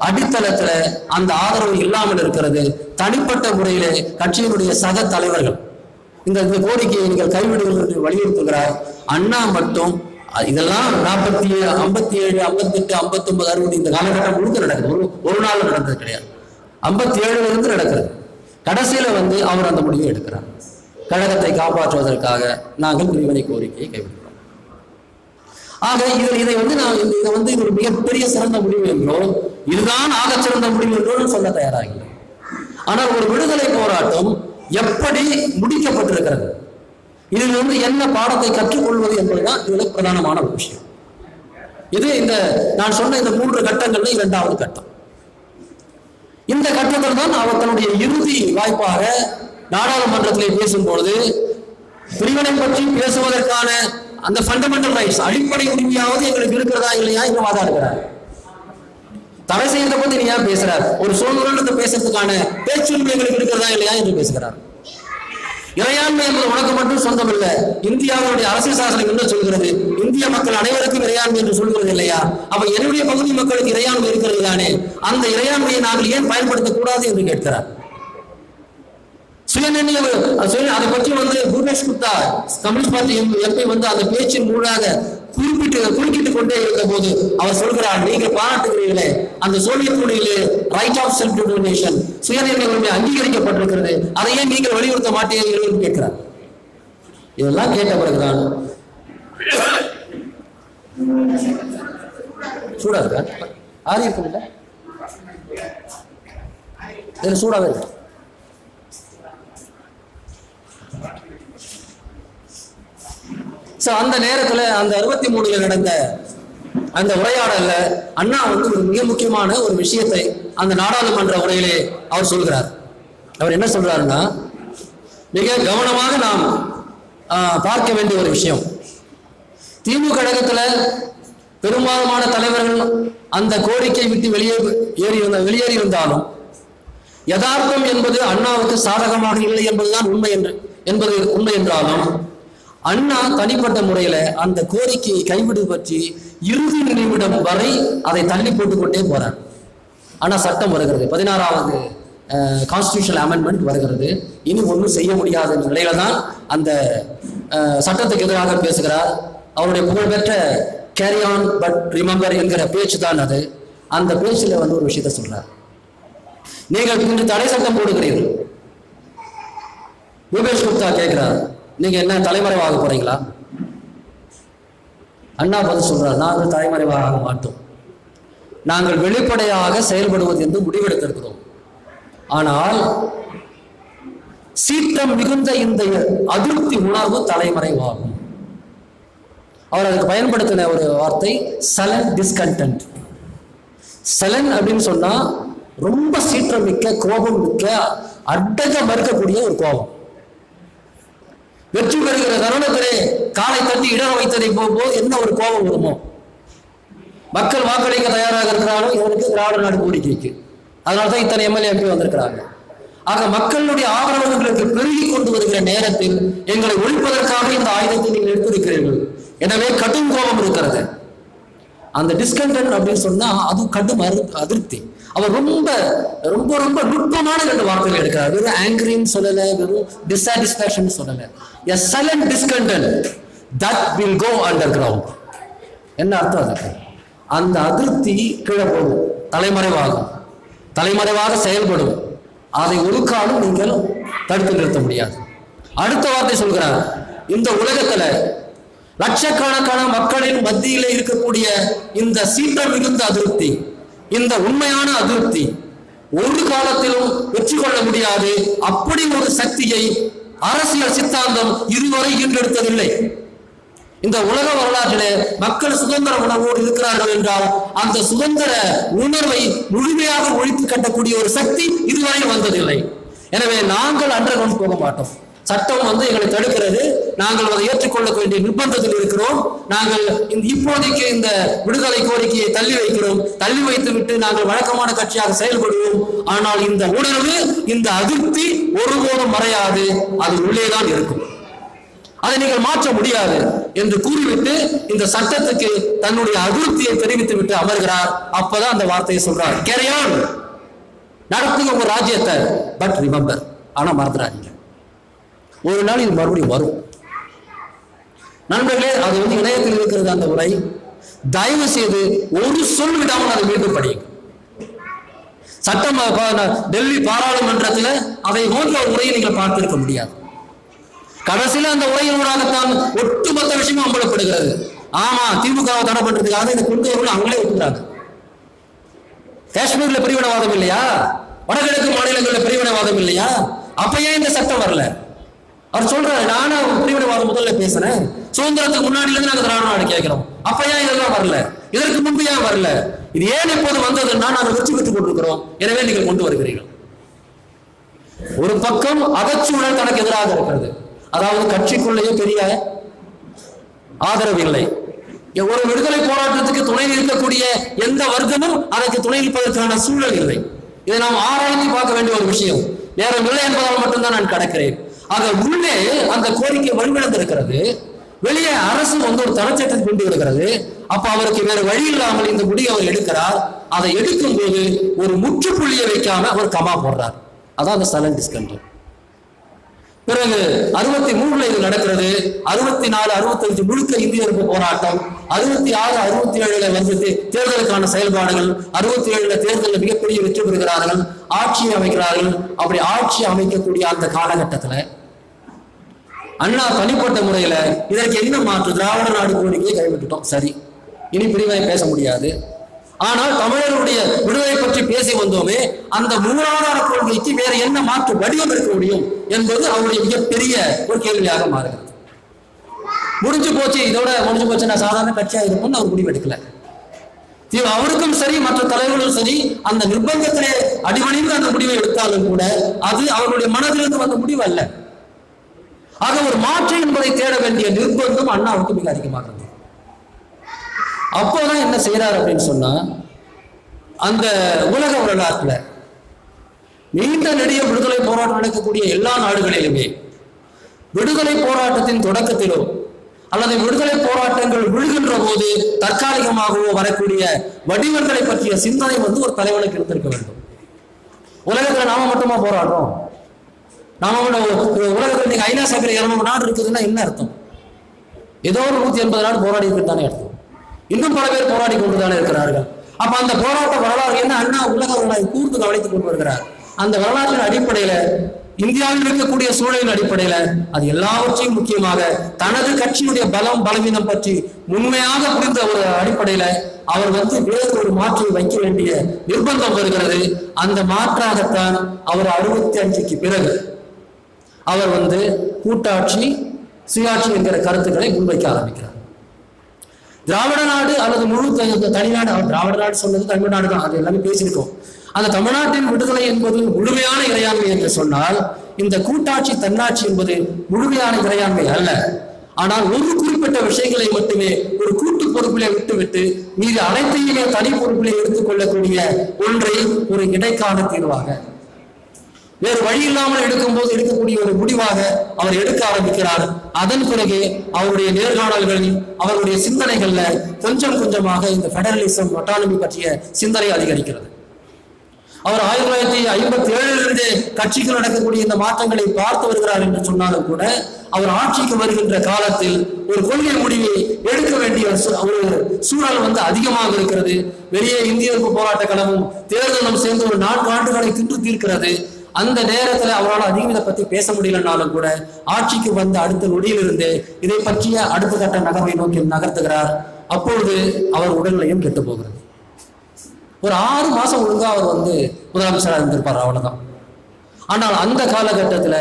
Speaker 1: அடித்தளத்தில் அந்த ஆதரவு இல்லாமல் இருக்கிறது தனிப்பட்ட முறையில் கட்சியினுடைய சக தலைவர்கள் இந்த கோரிக்கையை நீங்கள் கைவிடுகிறது என்று வலியுறுத்துகிறார் அண்ணா மட்டும் இதெல்லாம் நாற்பத்தி ஏழு ஐம்பத்தி ஏழு ஐம்பத்தெட்டு ஐம்பத்தி ஒன்பது அறுபது இந்த காலகட்டம் முழுக்க நடக்குது ஒரு ஒரு நாள் நடந்தது கிடையாது ஐம்பத்தி ஏழுல இருந்து நடக்கிறது கடைசியில வந்து அவர் அந்த முடிவை எடுக்கிறார் கழகத்தை காப்பாற்றுவதற்காக நாங்கள் பிரிவினை கோரிக்கையை கைவிடுகிறோம் ஆக இதில் இதை வந்து நான் இதை வந்து இது ஒரு மிகப்பெரிய சிறந்த முடிவு என்றோ இதுதான் சிறந்த முடிவு என்றோ சொல்ல தயாராகிறோம் ஆனால் ஒரு விடுதலை போராட்டம் எப்படி முடிக்கப்பட்டிருக்கிறது இதிலிருந்து என்ன பாடத்தை கற்றுக்கொள்வது என்பதுதான் இதில் பிரதானமான ஒரு விஷயம் இது இந்த நான் சொன்ன இந்த மூன்று கட்டங்கள்ல இரண்டாவது கட்டம் இந்த கட்டத்தில் தான் அவர் தன்னுடைய இறுதி வாய்ப்பாக நாடாளுமன்றத்திலே பேசும்பொழுது பிரிவினை பற்றி பேசுவதற்கான அந்த ஃபண்டமெண்டல் ரைட்ஸ் அடிப்படை உரிமையாவது எங்களுக்கு இருக்கிறதா இல்லையா இன்னும் வாதாடுகிறார் இருக்கிறார் தடை செய்யறத பத்தி நீ ஏன் பேசுறார் ஒரு சூழ்நிலை பேசுறதுக்கான பேச்சுரிமை எங்களுக்கு இருக்கிறதா இல்லையா என்று பேசுகிறார் இறையாண்மை என்பது உனக்கு மட்டும் இல்ல இந்தியாவுடைய அரசியல் சாசனம் என்ன சொல்கிறது இந்திய மக்கள் அனைவருக்கும் இறையாண்மை என்று சொல்கிறது இல்லையா அப்ப என்னுடைய பகுதி மக்களுக்கு இறையாண்மை இருக்கிறது தானே அந்த இறையாண்மையை நாங்கள் ஏன் பயன்படுத்த கூடாது என்று கேட்கிறார் சுயநிர்ணயம் அதை பற்றி வந்து Bhupesh Gupta communist party MP வந்து அந்த பேச்சின் மூலாக குறிப்பிட்டு குறுக்கிட்டு கொண்டே இருந்த போது அவர் சொல்கிறார் நீங்க பாராட்டுகிறீர்களே அந்த சோழிய யூனியனில் ரைட் ஆஃப் செல்ஃப் டிட்டர்மினேஷன் சுயநிலை உரிமை அங்கீகரிக்கப்பட்டிருக்கிறது அதையே நீங்கள் வலியுறுத்த மாட்டீர்கள் கேட்கிறார் இதெல்லாம் கேட்ட பிறகுதான் சூடா இருக்கா ஆறி இருக்குல்ல சூடாவே ஸோ அந்த நேரத்தில் அந்த அறுபத்தி மூணுல நடந்த அந்த உரையாடல்ல அண்ணா வந்து ஒரு மிக முக்கியமான ஒரு விஷயத்தை அந்த நாடாளுமன்ற உரையிலே அவர் சொல்கிறார் அவர் என்ன சொல்றாருன்னா மிக கவனமாக நாம் பார்க்க வேண்டிய ஒரு விஷயம் திமுக கழகத்துல பெரும்பாலுமான தலைவர்கள் அந்த கோரிக்கை விட்டு வெளியே ஏறி வெளியேறி இருந்தாலும் யதார்த்தம் என்பது அண்ணாவுக்கு சாதகமாக இல்லை என்பதுதான் உண்மை என்று என்பது உண்மை என்றாலும் அண்ணா தனிப்பட்ட முறையில அந்த கோரிக்கையை கைவிடு பற்றி இறுதி நினைவிடம் வரை அதை தள்ளி போட்டுக்கொண்டே போறார் ஆனா சட்டம் வருகிறது பதினாறாவது கான்ஸ்டியூஷன் அமெண்ட்மெண்ட் வருகிறது இனி ஒன்றும் செய்ய முடியாத நிலையில தான் அந்த சட்டத்துக்கு எதிராக பேசுகிறார் அவருடைய புகழ்பெற்ற கேரி ஆன் பட் ரிமெம்பர் என்கிற பேச்சு தான் அது அந்த பேச்சில் வந்து ஒரு விஷயத்த சொல்றார் நீங்கள் இன்று தடை சட்டம் போடுகிறீர்கள் ரூபேஷ் குப்தா கேட்கிறார் நீங்கள் என்ன தலைமறைவாக போகிறீங்களா அண்ணா பதில் சொல்கிறார் நாங்கள் தலைமறைவாக ஆக மாட்டோம் நாங்கள் வெளிப்படையாக செயல்படுவது என்று முடிவெடுத்திருக்கிறோம் ஆனால் சீற்றம் மிகுந்த இந்த அதிருப்தி உணர்வு தலைமறைவாகும் அவர் அதுக்கு பயன்படுத்தின ஒரு வார்த்தை சலன் டிஸ்கண்ட் சலன் அப்படின்னு சொன்னா ரொம்ப சீற்றம் மிக்க கோபம் மிக்க அட்டக மறுக்கக்கூடிய ஒரு கோபம் வெற்றி பெறுகிற தருணத்திலே காலை தட்டி இடம் வைத்ததை போகும்போது என்ன ஒரு கோபம் வருமோ மக்கள் வாக்களிக்க தயாராக இருக்கிறாலும் இவருக்கு திராவிட நாடு கோரிக்கைக்கு அதனால தான் இத்தனை எம்எல்ஏ எம்பி வந்திருக்கிறாங்க ஆக மக்களுடைய ஆதரவுகளுக்கு பெருகி கொண்டு வருகிற நேரத்தில் எங்களை ஒழிப்பதற்காக இந்த ஆயுதத்தை நீங்கள் எடுத்திருக்கிறீர்கள் எனவே கடும் கோபம் இருக்கிறது அந்த டிஸ்கண்டன்ட் அப்படின்னு சொன்னா அது கடும் அதிருப்தி அவர் ரொம்ப ரொம்ப ரொம்ப நுட்பமான ரெண்டு வார்த்தைகள் எடுக்கிறார் வெறும் ஆங்கிரின்னு சொல்லல வெறும் டிஸாட்டிஸ்பேக்ஷன் சொல்லல a silent discontent that will go underground என்ன அர்த்தம் அதுக்கு அந்த அதிருப்தி கீழே போடும் தலைமறைவாகும் தலைமறைவாக செயல்படும் அதை ஒழுக்காலும் நீங்கள் தடுத்து நிறுத்த முடியாது அடுத்த வார்த்தை சொல்கிறார் இந்த உலகத்துல லட்சக்கணக்கான மக்களின் மத்தியில இருக்கக்கூடிய இந்த சீற்றம் மிகுந்த அதிருப்தி இந்த உண்மையான அதிருப்தி ஒரு காலத்திலும் வெற்றி கொள்ள முடியாது அப்படி ஒரு சக்தியை அரசியல் சித்தாந்தம் இதுவரை ஈன்றெடுத்ததில்லை இந்த உலக வரலாற்றிலே மக்கள் சுதந்திர உணர்வோடு இருக்கிறார்கள் என்றால் அந்த சுதந்திர உணர்வை முழுமையாக ஒழித்து கட்டக்கூடிய ஒரு சக்தி இதுவரை வந்ததில்லை எனவே நாங்கள் கொண்டு போக மாட்டோம் சட்டம் வந்து எங்களை தடுக்கிறது நாங்கள் அதை ஏற்றுக்கொள்ள வேண்டிய நிர்பந்தத்தில் இருக்கிறோம் நாங்கள் இந்த இப்போதைக்கு இந்த விடுதலை கோரிக்கையை தள்ளி வைக்கிறோம் தள்ளி வைத்து விட்டு நாங்கள் வழக்கமான கட்சியாக செயல்படுவோம் ஆனால் இந்த உணர்வு இந்த அதிருப்தி ஒருபோதும் மறையாது அது உள்ளேதான் இருக்கும் அதை நீங்கள் மாற்ற முடியாது என்று கூறிவிட்டு இந்த சட்டத்துக்கு தன்னுடைய அதிருப்தியை தெரிவித்து விட்டு அமர்கிறார் அப்பதான் அந்த வார்த்தையை சொல்றார் கேரையான் நடத்துங்க உங்க ராஜ்யத்தை பட் ரிமெம்பர் ஆனா மறந்துடாதீங்க ஒரு நாள் இது மறுபடியும் வரும் நண்பர்களே அது வந்து இணையத்தில் இருக்கிறது அந்த உரை தயவு செய்து ஒரு சொல் விடாமல் அதை மீண்டும் படியுங்க சட்டம் டெல்லி பாராளுமன்றத்தில் அதை போன்ற ஒரு உரையை நீங்கள் பார்த்திருக்க முடியாது கடைசியில் அந்த உரையின் ஊடாகத்தான் ஒட்டுமொத்த விஷயமும் அம்பலப்படுகிறது ஆமா திமுக தடை பண்றதுக்காக இந்த கொண்டு வரும் அவங்களே ஒத்துறாங்க காஷ்மீர்ல பிரிவினவாதம் இல்லையா வடகிழக்கு மாநிலங்களில் பிரிவினவாதம் இல்லையா அப்பயே இந்த சட்டம் வரல அவர் சொல்றாரு நானா பிரிவினைவாத முதல்ல பேசுறேன் சுதந்திரத்துக்கு முன்னாடி இருந்து நாங்க திராவிட கேட்கிறோம் அப்ப ஏன் இதெல்லாம் வரல இதற்கு முன்பு ஏன் வரல இது ஏன் எப்போது வந்ததுன்னா நாங்கள் வெற்றி பெற்றுக் கொண்டிருக்கிறோம் எனவே நீங்கள் கொண்டு வருகிறீர்கள் ஒரு பக்கம் அகச்சூழல் தனக்கு எதிராக இருக்கிறது அதாவது கட்சிக்குள்ளேயே பெரிய ஆதரவு இல்லை ஒரு விடுதலை போராட்டத்துக்கு துணை நிற்கக்கூடிய எந்த வர்க்கமும் அதற்கு துணை நிற்பதற்கான சூழல் இல்லை இதை நாம் ஆராய்ச்சி பார்க்க வேண்டிய ஒரு விஷயம் நேரம் இல்லை என்பதால் மட்டும்தான் நான் கடக்கிறேன் ஆக உள்ளே அந்த கோரிக்கை வலுவிழந்து இருக்கிறது வெளியே அரசு வந்து ஒரு தரச்சட்டத்தை கொண்டு வருகிறது அப்ப அவருக்கு வேற வழி இல்லாமல் இந்த முடியை அவர் எடுக்கிறார் அதை எடுக்கும் போது ஒரு முற்றுப்புள்ளியை வைக்காம அவர் கமா போடுறார் அதான் அந்த சலன் டிஸ்கண்ட் பிறகு அறுபத்தி மூணுல இது நடக்கிறது அறுபத்தி நாலு அறுபத்தஞ்சு முழுக்க இந்தியர்ப்பு போராட்டம் அறுபத்தி ஆறு அறுபத்தி ஏழுல வந்து தேர்தலுக்கான செயல்பாடுகள் அறுபத்தி ஏழுல தேர்தலில் மிகப்பெரிய வெற்றி பெறுகிறார்கள் ஆட்சியை அமைக்கிறார்கள் அப்படி ஆட்சி அமைக்கக்கூடிய அந்த காலகட்டத்துல
Speaker 2: அண்ணா தனிப்பட்ட முறையில
Speaker 1: இதற்கு என்ன மாற்று திராவிட நாடு கோரிக்கையை கைவிட்டுட்டோம் சரி இனி பிரிவாய் பேச முடியாது ஆனால் தமிழருடைய விடுதலை பற்றி பேசி வந்தோமே அந்த மூலாதார கொள்கைக்கு வேற என்ன மாற்று வடிவம் இருக்க முடியும் என்பது அவருடைய மிகப்பெரிய ஒரு கேள்வியாக மாறுகிறது முடிஞ்சு போச்சு இதோட முடிஞ்சு போச்சு நான் சாதாரண கட்சியா இருக்கும்னு அவர் முடிவெடுக்கல அவருக்கும் சரி மற்ற தலைவர்களும் சரி அந்த நிர்பந்தத்திலே அடிவணிந்து அந்த முடிவை எடுத்தாலும் கூட அது அவருடைய மனதிலிருந்து வந்த முடிவு அல்ல ஆக ஒரு மாற்று என்பதை தேட வேண்டிய நிர்பந்தம் அண்ணாவுக்கு மிக அதிகமாக இருந்தது அப்போதான் என்ன செய்யறாரு அப்படின்னு சொன்னா அந்த உலக வரலாற்றுல நீண்ட நெடிய விடுதலை போராட்டம் நடக்கக்கூடிய எல்லா நாடுகளிலுமே விடுதலை போராட்டத்தின் தொடக்கத்திலோ அல்லது விடுதலை போராட்டங்கள் விழுகின்ற போது தற்காலிகமாகவோ வரக்கூடிய வடிவங்களை பற்றிய சிந்தனை வந்து ஒரு தலைவனுக்கு எடுத்திருக்க வேண்டும் உலகத்துல நாம மட்டுமா போராடுறோம் நம்மளோட உலகத்தில் நீங்க ஐநா சபையில் இரநூறு நாடு இருக்குதுன்னா என்ன அர்த்தம் ஏதோ ஒரு நூத்தி எண்பது நாடு போராடி இருக்கு தானே அர்த்தம் இன்னும் பல பேர் போராடி கொண்டு தானே இருக்கிறார்கள் அப்ப அந்த போராட்ட வரலாறு என்ன அண்ணா உலக வரலாறு கூர்ந்து கவனித்துக் கொண்டு வருகிறார் அந்த வரலாற்றின் அடிப்படையில இந்தியாவில் இருக்கக்கூடிய சூழலின் அடிப்படையில அது எல்லாவற்றையும் முக்கியமாக தனது கட்சியினுடைய பலம் பலவீனம் பற்றி உண்மையாக புரிந்த ஒரு அடிப்படையில அவர் வந்து வேறு ஒரு மாற்றை வைக்க வேண்டிய நிர்பந்தம் வருகிறது அந்த மாற்றாகத்தான் அவர் அறுபத்தி அஞ்சுக்கு பிறகு அவர் வந்து கூட்டாட்சி சுயாட்சி என்கிற கருத்துக்களை முன்வைக்க ஆரம்பிக்கிறார் திராவிட நாடு அல்லது முழு தனிநாடு திராவிட நாடு சொன்னது தமிழ்நாடு தான் அது எல்லாமே பேசியிருக்கோம் அந்த தமிழ்நாட்டின் விடுதலை என்பது முழுமையான இறையாண்மை என்று சொன்னால் இந்த கூட்டாட்சி தன்னாட்சி என்பது முழுமையான இறையாண்மை அல்ல ஆனால் ஒரு குறிப்பிட்ட விஷயங்களை மட்டுமே ஒரு கூட்டு பொறுப்பிலே விட்டுவிட்டு மீது அனைத்தையுமே தனி பொறுப்பிலே எடுத்துக்கொள்ளக்கூடிய ஒன்றை ஒரு இடைக்கால தீர்வாக வேறு வழி இல்லாமல் எடுக்கும் போது எடுக்கக்கூடிய ஒரு முடிவாக அவர் எடுக்க ஆரம்பிக்கிறார் அதன் பிறகு அவருடைய நேர்காணல்களில் அவருடைய சிந்தனைகள்ல கொஞ்சம் கொஞ்சமாக இந்த பெடரலிசம் ஒட்டானமி பற்றிய சிந்தனை அதிகரிக்கிறது
Speaker 2: அவர் ஆயிரத்தி தொள்ளாயிரத்தி ஐம்பத்தி ஏழிலிருந்து
Speaker 1: கட்சிகள் நடக்கக்கூடிய இந்த மாற்றங்களை பார்த்து வருகிறார் என்று சொன்னாலும் கூட அவர் ஆட்சிக்கு வருகின்ற காலத்தில் ஒரு கொள்கை முடிவை எடுக்க வேண்டிய ஒரு சூழல் வந்து அதிகமாக இருக்கிறது வெளியே இந்தியருக்கு போராட்ட களமும் தேர்தலும் சேர்ந்து ஒரு நான்கு ஆண்டுகளை தின்று தீர்க்கிறது அந்த நேரத்துல அவரால் அதிகம் இதை பத்தி பேச முடியலனாலும் கூட ஆட்சிக்கு வந்த அடுத்த நொடியிலிருந்து இதை பற்றிய அடுத்த கட்ட நகர்வை நோக்கி நகர்த்துகிறார் அப்பொழுது அவர் உடல்நிலையும் கெட்டு போகிறது ஒரு ஆறு மாசம் ஒழுங்கா அவர் வந்து முதலமைச்சராக இருந்திருப்பார் அவ்வளவுதான் ஆனால் அந்த காலகட்டத்துல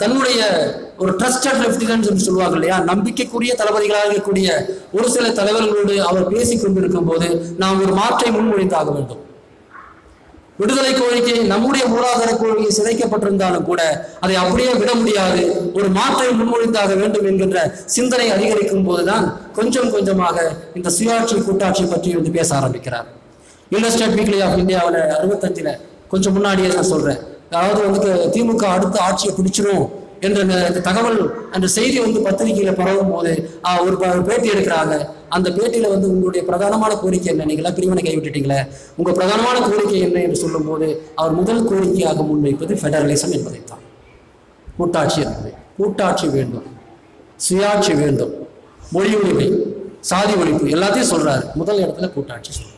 Speaker 1: தன்னுடைய ஒரு ட்ரஸ்டட் லெப்டினன்ஸ் சொல்லுவாங்க இல்லையா நம்பிக்கைக்குரிய தளபதிகளாக இருக்கக்கூடிய ஒரு சில தலைவர்களோடு அவர் பேசிக் கொண்டிருக்கும் போது நாம் ஒரு மாற்றை முன்மொழிந்தாக வேண்டும் விடுதலை கோரிக்கை நம்முடைய பொருளாதார கோரிக்கை சிதைக்கப்பட்டிருந்தாலும் கூட அதை அப்படியே விட முடியாது ஒரு மாற்றை முன்மொழிந்தாக வேண்டும் என்கின்ற சிந்தனை அதிகரிக்கும் போதுதான் கொஞ்சம் கொஞ்சமாக இந்த சுயாட்சி கூட்டாட்சி பற்றி வந்து பேச ஆரம்பிக்கிறார் இண்டஸ்ட்ரியல் வீக்லி ஆஃப் இந்தியாவில் அறுபத்தஞ்சில் கொஞ்சம் முன்னாடியே நான் சொல்றேன் அதாவது வந்து திமுக அடுத்த ஆட்சியை பிடிச்சிரும் என்ற அந்த தகவல் அந்த செய்தி வந்து பத்திரிகையில பரவும் போது ஒரு பேட்டி எடுக்கிறாங்க அந்த பேட்டியில வந்து உங்களுடைய பிரதானமான கோரிக்கை என்ன நீங்களா பிரிவினை கைவிட்டுட்டீங்களே உங்க பிரதானமான கோரிக்கை என்ன என்று சொல்லும் போது அவர் முதல் கோரிக்கையாக முன்வைப்பது ஃபெடரலிசம் என்பதைத்தான் கூட்டாட்சி என்பது கூட்டாட்சி வேண்டும் சுயாட்சி வேண்டும் மொழி உரிமை சாதி ஒழிப்பு எல்லாத்தையும் சொல்றாரு முதல் இடத்துல கூட்டாட்சி சொல்றாரு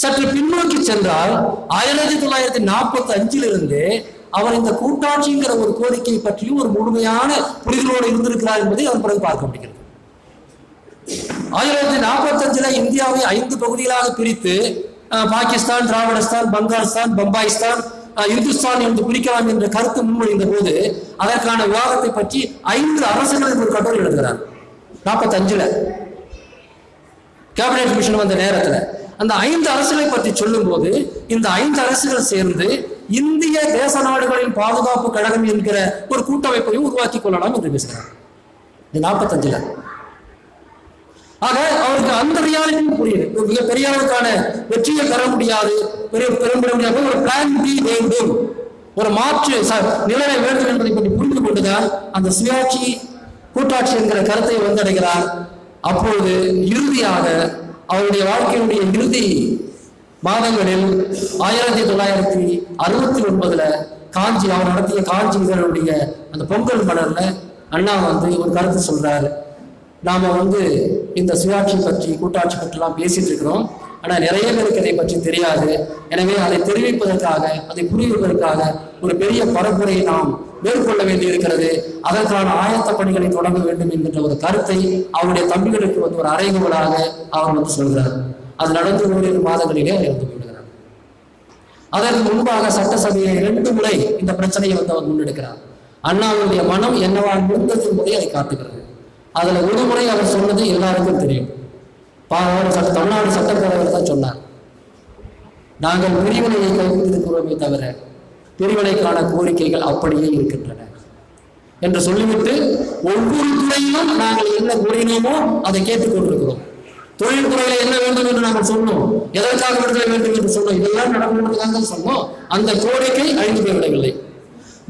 Speaker 1: சற்று பின்னோக்கி சென்றால் ஆயிரத்தி தொள்ளாயிரத்தி நாற்பத்தி அஞ்சிலிருந்து அவர் இந்த கூட்டாட்சிங்கிற ஒரு கோரிக்கை பற்றியும் ஒரு முழுமையான புரிதலோடு இருந்திருக்கிறார் என்பதை அவர் பிறகு பார்க்க முடிகிறது ஆயிரத்தி தொள்ளாயிரத்தி நாற்பத்தி அஞ்சுல இந்தியாவை ஐந்து பகுதிகளாக பிரித்து பாகிஸ்தான் திராவிடஸ்தான் பங்காஸ்தான் பம்பாய்ஸ்தான் இந்துஸ்தான் என்று பிரிக்கலாம் என்ற கருத்து முன்மொழிந்த போது அதற்கான விவாதத்தை பற்றி ஐந்து அரசுகள் ஒரு கட்டுரை எழுதுகிறார் நாற்பத்தி அஞ்சுல கேபினட் மிஷன் வந்த நேரத்தில் அந்த ஐந்து அரசுகளை பற்றி சொல்லும் போது இந்த ஐந்து அரசுகள் சேர்ந்து இந்திய தேச நாடுகளின் பாதுகாப்பு கழகம் என்கிற ஒரு கூட்டமைப்பையும் உருவாக்கி கொள்ளலாம் என்று பேசுகிறார் இது நாற்பத்தஞ்சுல ஆக அவருக்கு அந்த ரியாலிட்டியும் புரியுது மிக பெரிய அளவுக்கான வெற்றியை பெற முடியாது பெரிய பெற முடியாது ஒரு பிளான் பி வேண்டும் ஒரு மாற்று நிலையை வேண்டும் என்பதை பற்றி புரிந்து கொண்டுதான் அந்த சுயாட்சி கூட்டாட்சி என்கிற கருத்தை வந்தடைகிறார் அப்பொழுது இறுதியாக அவருடைய வாழ்க்கையினுடைய இறுதி மாதங்களில் ஆயிரத்தி தொள்ளாயிரத்தி அறுபத்தி ஒன்பதுல காஞ்சி அவர் நடத்திய காஞ்சி இதழனுடைய அந்த பொங்கல் மலர்ல அண்ணா வந்து ஒரு கருத்து சொல்றாரு நாம வந்து இந்த சுயாட்சி பற்றி கூட்டாட்சி பற்றிலாம் பேசிட்டு இருக்கிறோம் ஆனா நிறைய பேருக்கு இதை பற்றி தெரியாது எனவே அதை தெரிவிப்பதற்காக அதை புரிவதற்காக ஒரு பெரிய பரப்புரையை நாம் மேற்கொள்ள வேண்டியிருக்கிறது அதற்கான ஆயத்த பணிகளை தொடங்க வேண்டும் என்கின்ற ஒரு கருத்தை அவருடைய தம்பிகளுக்கு வந்து ஒரு அறைகோலாக அவர் வந்து சொல்றார் அது நடந்து கொண்டிருந்த மாதங்களிலே இறந்து போயிடுகிறார் அதற்கு முன்பாக சட்டசபையை இரண்டு முறை இந்த பிரச்சனையை வந்து அவர் முன்னெடுக்கிறார் அண்ணாவுடைய மனம் என்னவா நிறுத்தத்தின் முறை அதை காட்டுகிறது அதுல ஒரு முறை அவர் சொன்னது எல்லாருக்கும் தெரியும் தமிழ்நாடு சட்டப்பேரவர் தான் சொன்னார் நாங்கள் பிரிவினையை கைவிட்டிருக்கிறோமே தவிர பிரிவினைக்கான கோரிக்கைகள் அப்படியே இருக்கின்றன என்று சொல்லிவிட்டு ஒவ்வொரு துறையிலும் நாங்கள் என்ன கூறினோமோ அதை கேட்டுக்கொண்டிருக்கிறோம் தொழில் என்ன வேண்டும் என்று நாங்கள் சொன்னோம் எதற்காக விடுதலை வேண்டும் என்று சொன்னோம் இதெல்லாம் நடக்கணும்னு சொன்னோம் அந்த கோரிக்கை அழிந்து போய்விடவில்லை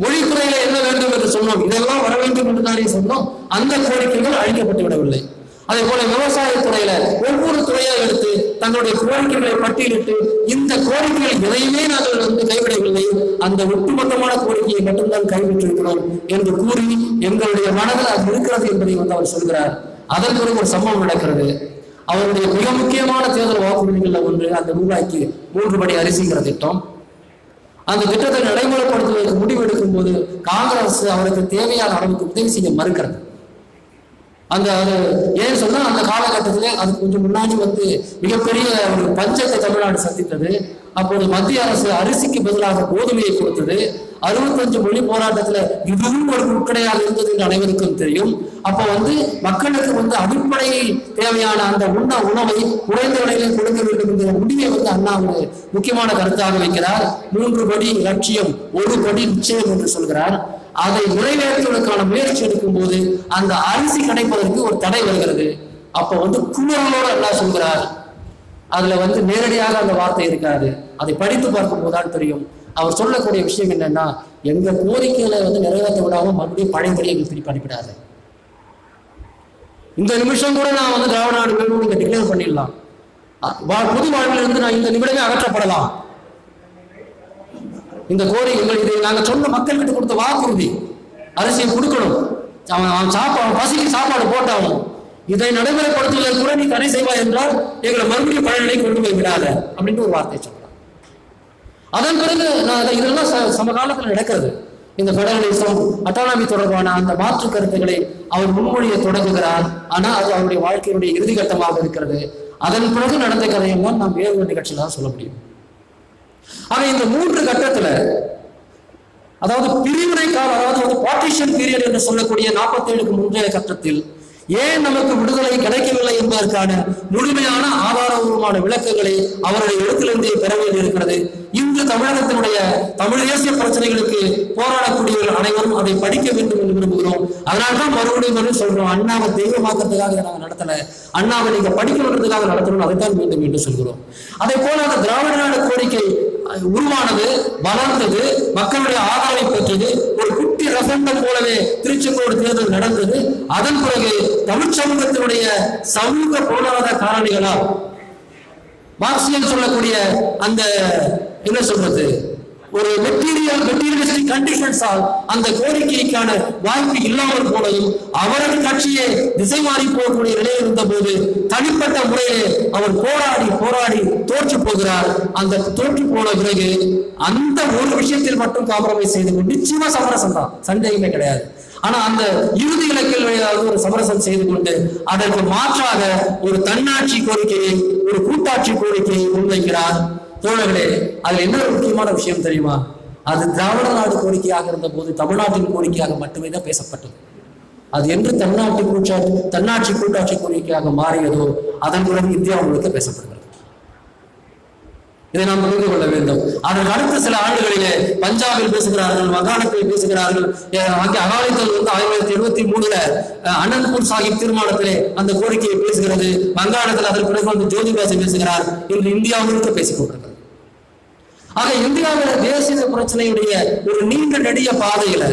Speaker 1: மொழித்துறையில என்ன வேண்டும் என்று சொன்னோம் இதெல்லாம் வர வேண்டும் என்று தானே சொன்னோம் அந்த கோரிக்கைகள் அழிக்கப்பட்டு விடவில்லை அதே போல விவசாய துறையில ஒவ்வொரு துறையா எடுத்து தங்களுடைய கோரிக்கைகளை பட்டியலிட்டு இந்த கோரிக்கைகள் எதையுமே நாங்கள் வந்து கைவிடவில்லை அந்த ஒட்டுமொத்தமான கோரிக்கையை மட்டும்தான் கைவிட்டிருக்கிறோம் என்று கூறி எங்களுடைய மனதில் அது இருக்கிறது என்பதை வந்து அவர் சொல்கிறார் அதன் ஒரு சம்பவம் நடக்கிறது அவருடைய மிக முக்கியமான தேர்தல் வாக்குறுதிகளில் ஒன்று அந்த ரூபாய்க்கு மூன்று படி அரிசிங்கிற திட்டம் அந்த திட்டத்தை நடைமுறைப்படுத்துவதற்கு எடுக்கும் போது காங்கிரஸ் அவருக்கு தேவையான அளவுக்கு உதவி செய்ய மறுக்கிறது அந்த ஏன் சொன்னா அந்த காலகட்டத்திலே அது கொஞ்சம் முன்னாடி வந்து மிகப்பெரிய ஒரு பஞ்சத்தை தமிழ்நாடு சந்தித்தது அப்போது மத்திய அரசு அரிசிக்கு பதிலாக கோதுமையை கொடுத்தது அறுபத்தஞ்சு மொழி போராட்டத்துல இதுவும் ஒரு உட்கடையாக இருந்தது என்று அனைவருக்கும் தெரியும் அப்ப வந்து மக்களுக்கு வந்து அடிப்படையில் தேவையான அந்த உண்ண உணவை குறைந்த விலையில் கொடுக்க வேண்டும் என்கிற முடிவை வந்து அண்ணா ஒரு முக்கியமான கருத்தாக வைக்கிறார் மூன்று படி லட்சியம் ஒரு படி நிச்சயம் என்று சொல்கிறார் அதை நிறைவேற்றுவதற்கான முயற்சி எடுக்கும் போது அந்த அரிசி கிடைப்பதற்கு ஒரு தடை வருகிறது அப்ப வந்து குளிர்களோடு அண்ணா சொல்கிறார் அதுல வந்து நேரடியாக அந்த வார்த்தை இருக்காது அதை படித்து பார்க்கும் போதுதான் தெரியும் அவர் சொல்லக்கூடிய விஷயம் என்னன்னா எங்க கோரிக்கைகளை வந்து நிறைவேற்ற விடாம மறுபடியும் பழைய திருப்பி அனுப்பிடாது இந்த நிமிஷம் கூட நான் வந்து திராவிட நாடு வேணும்னு நீங்க டிக்ளேர் பண்ணிடலாம் பொது வாழ்விலிருந்து நான் இந்த நிமிடமே அகற்றப்படலாம் இந்த கோரிக்கைகள் இதை நாங்கள் சொன்ன மக்கள் கிட்ட கொடுத்த வாக்குறுதி அரிசியை கொடுக்கணும் அவன் அவன் சாப்பாடு பசிக்கு சாப்பாடு போட்டாவும் இதை நடைமுறைப்படுத்துவதற்கு கூட நீ தடை செய்வாய் என்றால் எங்களை மறுபடியும் பழநிலை கொண்டு போய் விடாத அப்படின்னு ஒரு வார்த்தை சொல்றான் அதன் பிறகு நான் இதெல்லாம் சமகாலத்தில் நடக்கிறது இந்த பெடரலிசம் அட்டானமி தொடர்பான அந்த மாற்று கருத்துக்களை அவர் முன்மொழிய தொடங்குகிறார் ஆனால் அது அவருடைய வாழ்க்கையினுடைய இறுதி கட்டமாக இருக்கிறது அதன் பிறகு நடந்த கதையெல்லாம் நாம் வேறு ஒரு நிகழ்ச்சியில் தான் சொல்ல முடியும் ஆனா இந்த மூன்று கட்டத்துல அதாவது பிரிவினை கால அதாவது பார்ட்டிஷன் பீரியட் என்று சொல்லக்கூடிய நாற்பத்தி ஏழுக்கு முந்தைய கட்டத்தில் ஏன் நமக்கு விடுதலை கிடைக்கவில்லை என்பதற்கான முழுமையான ஆதாரபூர்வமான விளக்கங்களை அவருடைய எழுத்திலிருந்தே பெற வேண்டியிருக்கிறது இன்று தமிழகத்தினுடைய தமிழ் தேசிய பிரச்சனைகளுக்கு போராடக்கூடியவர்கள் அனைவரும் அதை படிக்க வேண்டும் என்று விரும்புகிறோம் அதனால்தான் மறுபடியும் மறுபடியும் சொல்றோம் அண்ணாவை தெய்வமாக்கிறதுக்காக நாங்கள் நடத்தல அண்ணாவை நீங்க படிக்கணுன்றதுக்காக நடத்தணும் அதைத்தான் மீண்டும் மீண்டும் சொல்கிறோம் அதே போல அந்த திராவிட நாடு கோரிக்கை உருவானது வளர்ந்தது மக்களுடைய ஆதரவை பெற்றது ஒரு ஊட்டி ரசங்கள் போலவே திருச்செங்கோடு தேர்தல் நடந்தது அதன் பிறகு தமிழ் சமூகத்தினுடைய சமூக பொருளாதார காரணிகளால் மார்க்சியம் சொல்லக்கூடிய அந்த என்ன சொல்றது ஒரு மெட்டீரியல் மெட்டீரியலிஸ்டிக் கண்டிஷன்ஸால் அந்த கோரிக்கைக்கான வாய்ப்பு இல்லாமல் போனதும் அவரது கட்சியை திசை மாறி போகக்கூடிய நிலை இருந்த போது தனிப்பட்ட முறையிலே அவர் போராடி போராடி தோற்று போகிறார் அந்த தோற்று போன பிறகு அந்த ஒரு விஷயத்தில் மட்டும் காம்ப்ரமைஸ் செய்து நிச்சயமா சமரசம் தான் சந்தேகமே கிடையாது ஆனா அந்த இறுதி இலக்கில் வழியாவது ஒரு சமரசம் செய்து கொண்டு அதற்கு மாற்றாக ஒரு தன்னாட்சி கோரிக்கையை ஒரு கூட்டாட்சி கோரிக்கையை முன்வைக்கிறார் தோழர்களே அதுல என்ன முக்கியமான விஷயம் தெரியுமா அது திராவிட நாடு கோரிக்கையாக இருந்த போது தமிழ்நாட்டின் கோரிக்கையாக மட்டுமே தான் பேசப்பட்டது அது என்று தன்னாட்டு கூட்டாட்சி தன்னாட்சி கூட்டாட்சி கோரிக்கையாக மாறியதோ அதன் பிறகு இந்தியா உங்களுக்கு பேசப்படுகிறது இதை நாம் புரிந்து கொள்ள வேண்டும் அதன் அடுத்த சில ஆண்டுகளிலே பஞ்சாபில் பேசுகிறார்கள் மகாணத்தில் பேசுகிறார்கள் அங்கே அகாலித்தல் வந்து ஆயிரத்தி எழுபத்தி மூணுல அனந்த்பூர் சாஹிப் தீர்மானத்திலே அந்த கோரிக்கையை பேசுகிறது வங்காளத்தில் அதற்கு பிறகு வந்து ஜோதிபாசு பேசுகிறார் இன்று இந்தியா பேசிக்கொண்டிருக்கிறது ஆக இந்தியாவில தேசிய பிரச்சனையுடைய ஒரு நீண்ட நெடிய பாதையில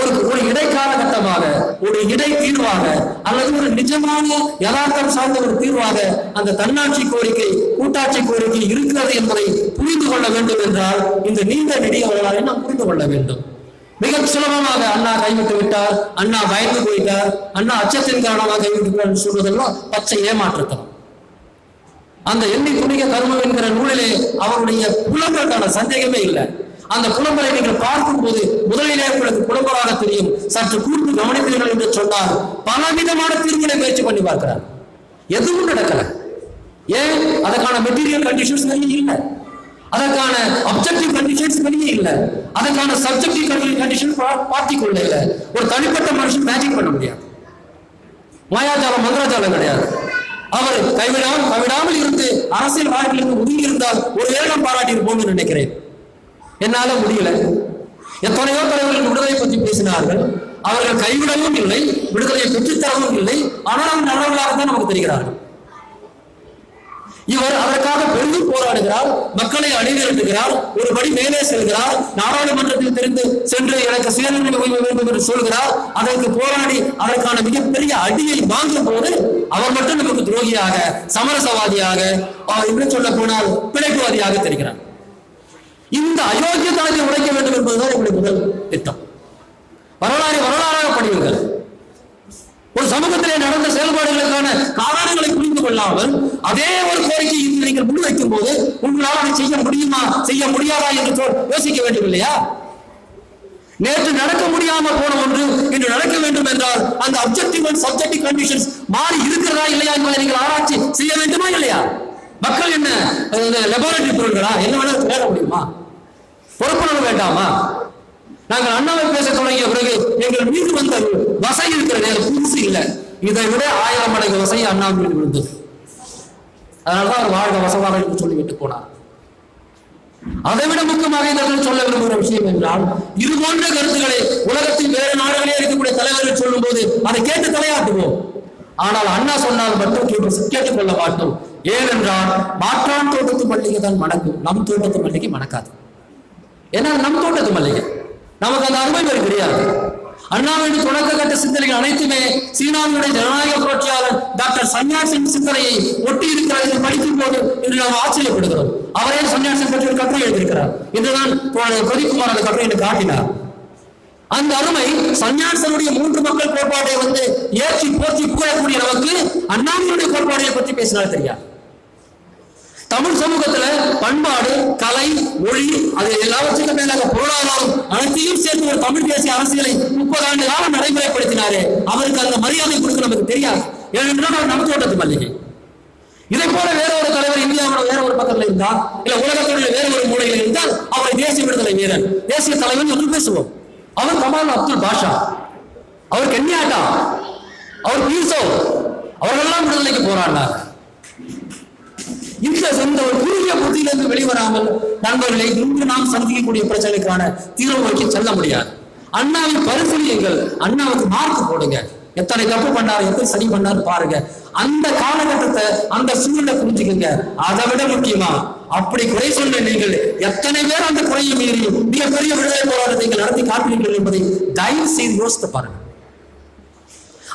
Speaker 1: ஒரு ஒரு இடைக்கால கட்டமாக ஒரு இடை தீர்வாக அல்லது ஒரு நிஜமான யதார்த்தம் சார்ந்த ஒரு தீர்வாக அந்த தன்னாட்சி கோரிக்கை கூட்டாட்சி கோரிக்கை இருக்கிறது என்பதை புரிந்து கொள்ள வேண்டும் என்றால் இந்த நீண்ட நெடிய வரலாறு நாம் புரிந்து கொள்ள வேண்டும் மிக சுலபமாக அண்ணா கைவிட்டு விட்டார் அண்ணா பயந்து போயிட்டார் அண்ணா அச்சத்தின் காரணமாக கைவிட்டு சொல்வதெல்லாம் பச்சை ஏமாற்றத்தான் அந்த எண்ணி துணிக கருமம் என்கிற நூலிலே அவருடைய புலம்பலுக்கான சந்தேகமே இல்லை அந்த புலம்பலை நீங்கள் பார்க்கும் போது முதலிலே உங்களுக்கு புலம்பலாக தெரியும் சற்று கூர்ந்து கவனித்தீர்கள் என்று சொன்னால் பலவிதமான தீர்வுகளை முயற்சி பண்ணி பார்க்கிறார் எதுவும் நடக்கல ஏன் அதற்கான மெட்டீரியல் கண்டிஷன்ஸ் வெளியே இல்லை
Speaker 2: அதற்கான அப்செக்டிவ்
Speaker 1: கண்டிஷன்ஸ் வெளியே இல்லை அதற்கான சப்ஜெக்டிவ் கண்டிஷன் கொள்ள இல்லை ஒரு தனிப்பட்ட மனுஷன் மேஜிக் பண்ண முடியாது மாயாஜாலம் மந்திராஜாலம் கிடையாது அவர் கைவிடாமல் கைவிடாமல் இருந்து அரசியல் வாழ்க்கையிலிருந்து ஒதுங்கி இருந்தால் ஒரு ஏழம் பாராட்டி இருப்போம்னு நினைக்கிறேன் என்னால முடியல எத்தனையோ தலைவர்கள் விடுதலை பற்றி பேசினார்கள் அவர்கள் கைவிடவும் இல்லை விடுதலையை பெற்றுத்தரவும் இல்லை ஆனால் நல்லவர்களாக தான் நமக்கு தெரிகிறார்கள் இவர் அதற்காக பெருந்து போராடுகிறார் மக்களை அணிவிரட்டுகிறார் ஒரு படி மேலே செல்கிறார் நாடாளுமன்றத்தில் தெரிந்து சென்று எனக்கு சுயநிலை உரிமை வேண்டும் என்று சொல்கிறார் அதற்கு போராடி அதற்கான மிகப்பெரிய அடியை வாங்கும் போது அவர் மட்டும் நமக்கு துரோகியாக சமரசவாதியாக என்று சொல்ல போனால் பிழைப்புவாதியாக தெரிகிறார் இந்த அயோக்கியத்தாவை உடைக்க வேண்டும் என்பதுதான் எங்களுடைய முதல் திட்டம்
Speaker 2: வரலாறு வரலாறாக படியுங்கள்
Speaker 1: ஒரு சமூகத்திலே நடந்த செயல்பாடுகளுக்கான காரணங்களை புரிந்து கொள்ளாமல் அதே ஒரு கோரிக்கை இன்று நீங்கள் முன்வைக்கும் போது உங்களால் அதை செய்ய முடியுமா செய்ய முடியாதா என்று யோசிக்க வேண்டும் இல்லையா நேற்று நடக்க முடியாம போன ஒன்று இன்று நடக்க வேண்டும் என்றால் அந்த அப்செக்டிவ் அண்ட் சப்ஜெக்டிவ் கண்டிஷன்ஸ் மாறி இருக்கிறதா இல்லையா என்பதை நீங்கள் ஆராய்ச்சி செய்ய வேண்டுமா இல்லையா மக்கள் என்ன லெபார்டரி பொருள்களா என்ன வேணும் தேட முடியுமா பொறுப்புணர்வு வேண்டாமா நாங்கள் அண்ணாவை பேச தொடங்கிய பிறகு எங்கள் மீது வந்த வசை இருக்கிற அது புதுசு இல்லை இதை விட ஆயிரம் மடங்கு வசை அண்ணாமலையில் விழுந்தது அதனாலதான் அவர் வாழ்க வசமாக என்று சொல்லிவிட்டு போனார் அதை விட முக்கியமாக இந்த சொல்ல விரும்புகிற விஷயம் என்றால் இது போன்ற கருத்துக்களை உலகத்தில் வேறு நாடுகளே இருக்கக்கூடிய தலைவர்கள் சொல்லும் போது அதை கேட்டு தலையாட்டுவோம் ஆனால் அண்ணா சொன்னால் மட்டும் கேட்டு கேட்டுக்கொள்ள மாட்டோம் ஏனென்றால் மாற்றான் தோட்டத்து மல்லிகை தான் மணக்கும் நம் தோட்டத்து மல்லிகை மணக்காது ஏன்னா நம் தோட்டத்து மல்லிகை நமக்கு அந்த அருமை பெற கிடையாது அண்ணாவின் தொடக்க கட்ட சிந்தனைகள் அனைத்துமே சீனாவினுடைய ஜனநாயக புரட்சியாளர் டாக்டர் சன்யார் சிந்தனையை ஒட்டி இருக்கிறார் என்று படிக்கும் போது இன்று நாம் ஆச்சரியப்படுகிறோம் அவரே சன்யார் பற்றி ஒரு கட்டுரை எழுதியிருக்கிறார் இதுதான் பிரதீப்குமார் அந்த கட்டுரை என்று காட்டினார் அந்த அருமை சன்னியாசனுடைய மூன்று மக்கள் கோட்பாட்டை வந்து ஏற்றி போற்றி புகழக்கூடிய நமக்கு அண்ணாமியுடைய கோட்பாடுகளை பற்றி பேசினால் தெரியாது தமிழ் சமூகத்துல பண்பாடு கலை மொழி அது எல்லாவற்றுக்கும் மேலாக பொருளாதாரம் அனைத்தையும் சேர்த்து ஒரு தமிழ் தேசிய அரசியலை முப்பது ஆண்டு காலம் நடைமுறைப்படுத்தினாரு அவருக்கு அந்த மரியாதை கொடுக்க நமக்கு தெரியாது ஏனென்றால் அவர் ஓட்டத்து மல்லிகை இதை போல வேற ஒரு தலைவர் இந்தியாவோட வேற ஒரு பக்கத்துல இருந்தா இல்ல உலகத்துடைய வேற ஒரு மூலையில் இருந்தால் அவரை தேசிய விடுதலை வீரர் தேசிய தலைவர் என்று பேசுவோம் அவர் கமால் அப்துல் பாஷா அவர் கென்யாட்டா அவர் பீசோ அவர்களெல்லாம் விடுதலைக்கு போராடினார் இந்த சொந்த ஒரு குறுகிய புத்தியிலிருந்து வெளிவராமல் நண்பர்களை இன்று நாம் சந்திக்கக்கூடிய பிரச்சனைக்கான தீர்வு நோக்கி செல்ல முடியாது அண்ணாவின் பரிசீலியங்கள் அண்ணாவுக்கு மார்க் போடுங்க எத்தனை தப்பு பண்ணாரு எத்தனை சரி பண்ணாரு பாருங்க அந்த காலகட்டத்தை அந்த சூழலை புரிஞ்சுக்கங்க அதை விட முக்கியமா அப்படி குறை சொல்ல நீங்கள் எத்தனை பேர் அந்த குறையை மீறி மிகப்பெரிய விடுதலை போராட்டத்தை நீங்கள் நடத்தி காட்டுவீர்கள் என்பதை தயவு செய்து யோசித்து பாருங்க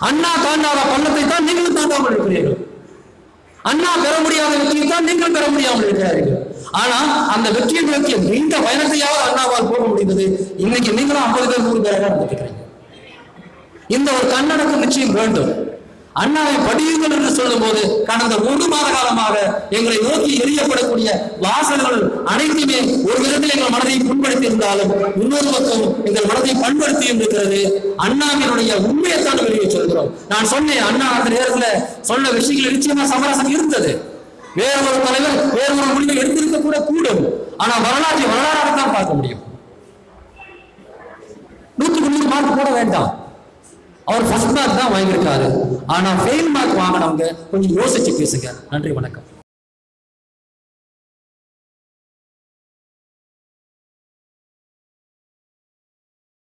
Speaker 1: அண்ணா தாண்டாவ பள்ளத்தை தான் நீங்களும் தாண்டாமல் இருக்கிறீர்கள் அண்ணா பெற முடியாத வெற்றியை தான் நீங்கள் பெற முடியாமல் இருக்கிறார்கள் ஆனா அந்த வெற்றியை நோக்கிய நீண்ட பயணத்தையாவது அண்ணாவால் போக முடிந்தது இன்னைக்கு நீங்களும் ஐம்பது பேர் நூறு பேராக நடந்துட்டு இந்த ஒரு கண்ணனுக்கு நிச்சயம் வேண்டும் அண்ணாவை படியுங்கள் என்று சொல்லும் போது கடந்த ஒரு மாத காலமாக எங்களை நோக்கி எரியப்படக்கூடிய வாசல்கள் அனைத்துமே ஒரு விதத்தில் எங்கள் மனதை புண்படுத்தி இருந்தாலும் இன்னொரு பக்கம் எங்கள் மனதை பண்படுத்தி இருக்கிறது அண்ணாவினுடைய உண்மையைத்தான் வெளியே சொல்கிறோம் நான் சொன்னேன் அண்ணா அந்த நேரத்தில் சொன்ன விஷயங்கள் நிச்சயமா சமரசம் இருந்தது வேற ஒரு தலைவர் வேற ஒரு முடிவு எடுத்திருக்க கூட கூடும் ஆனா வரலாற்றை வரலாறாக தான் பார்க்க முடியும் நூற்றுக்கு நூறு மார்க் கூட வேண்டாம் அவர் ஃபர்ஸ்ட் மார்க் தான் வாங்கியிருக்காரு ஆனா ஃபெயில் மார்க் வாங்கினவங்க கொஞ்சம் யோசிச்சு பேசுங்க நன்றி வணக்கம்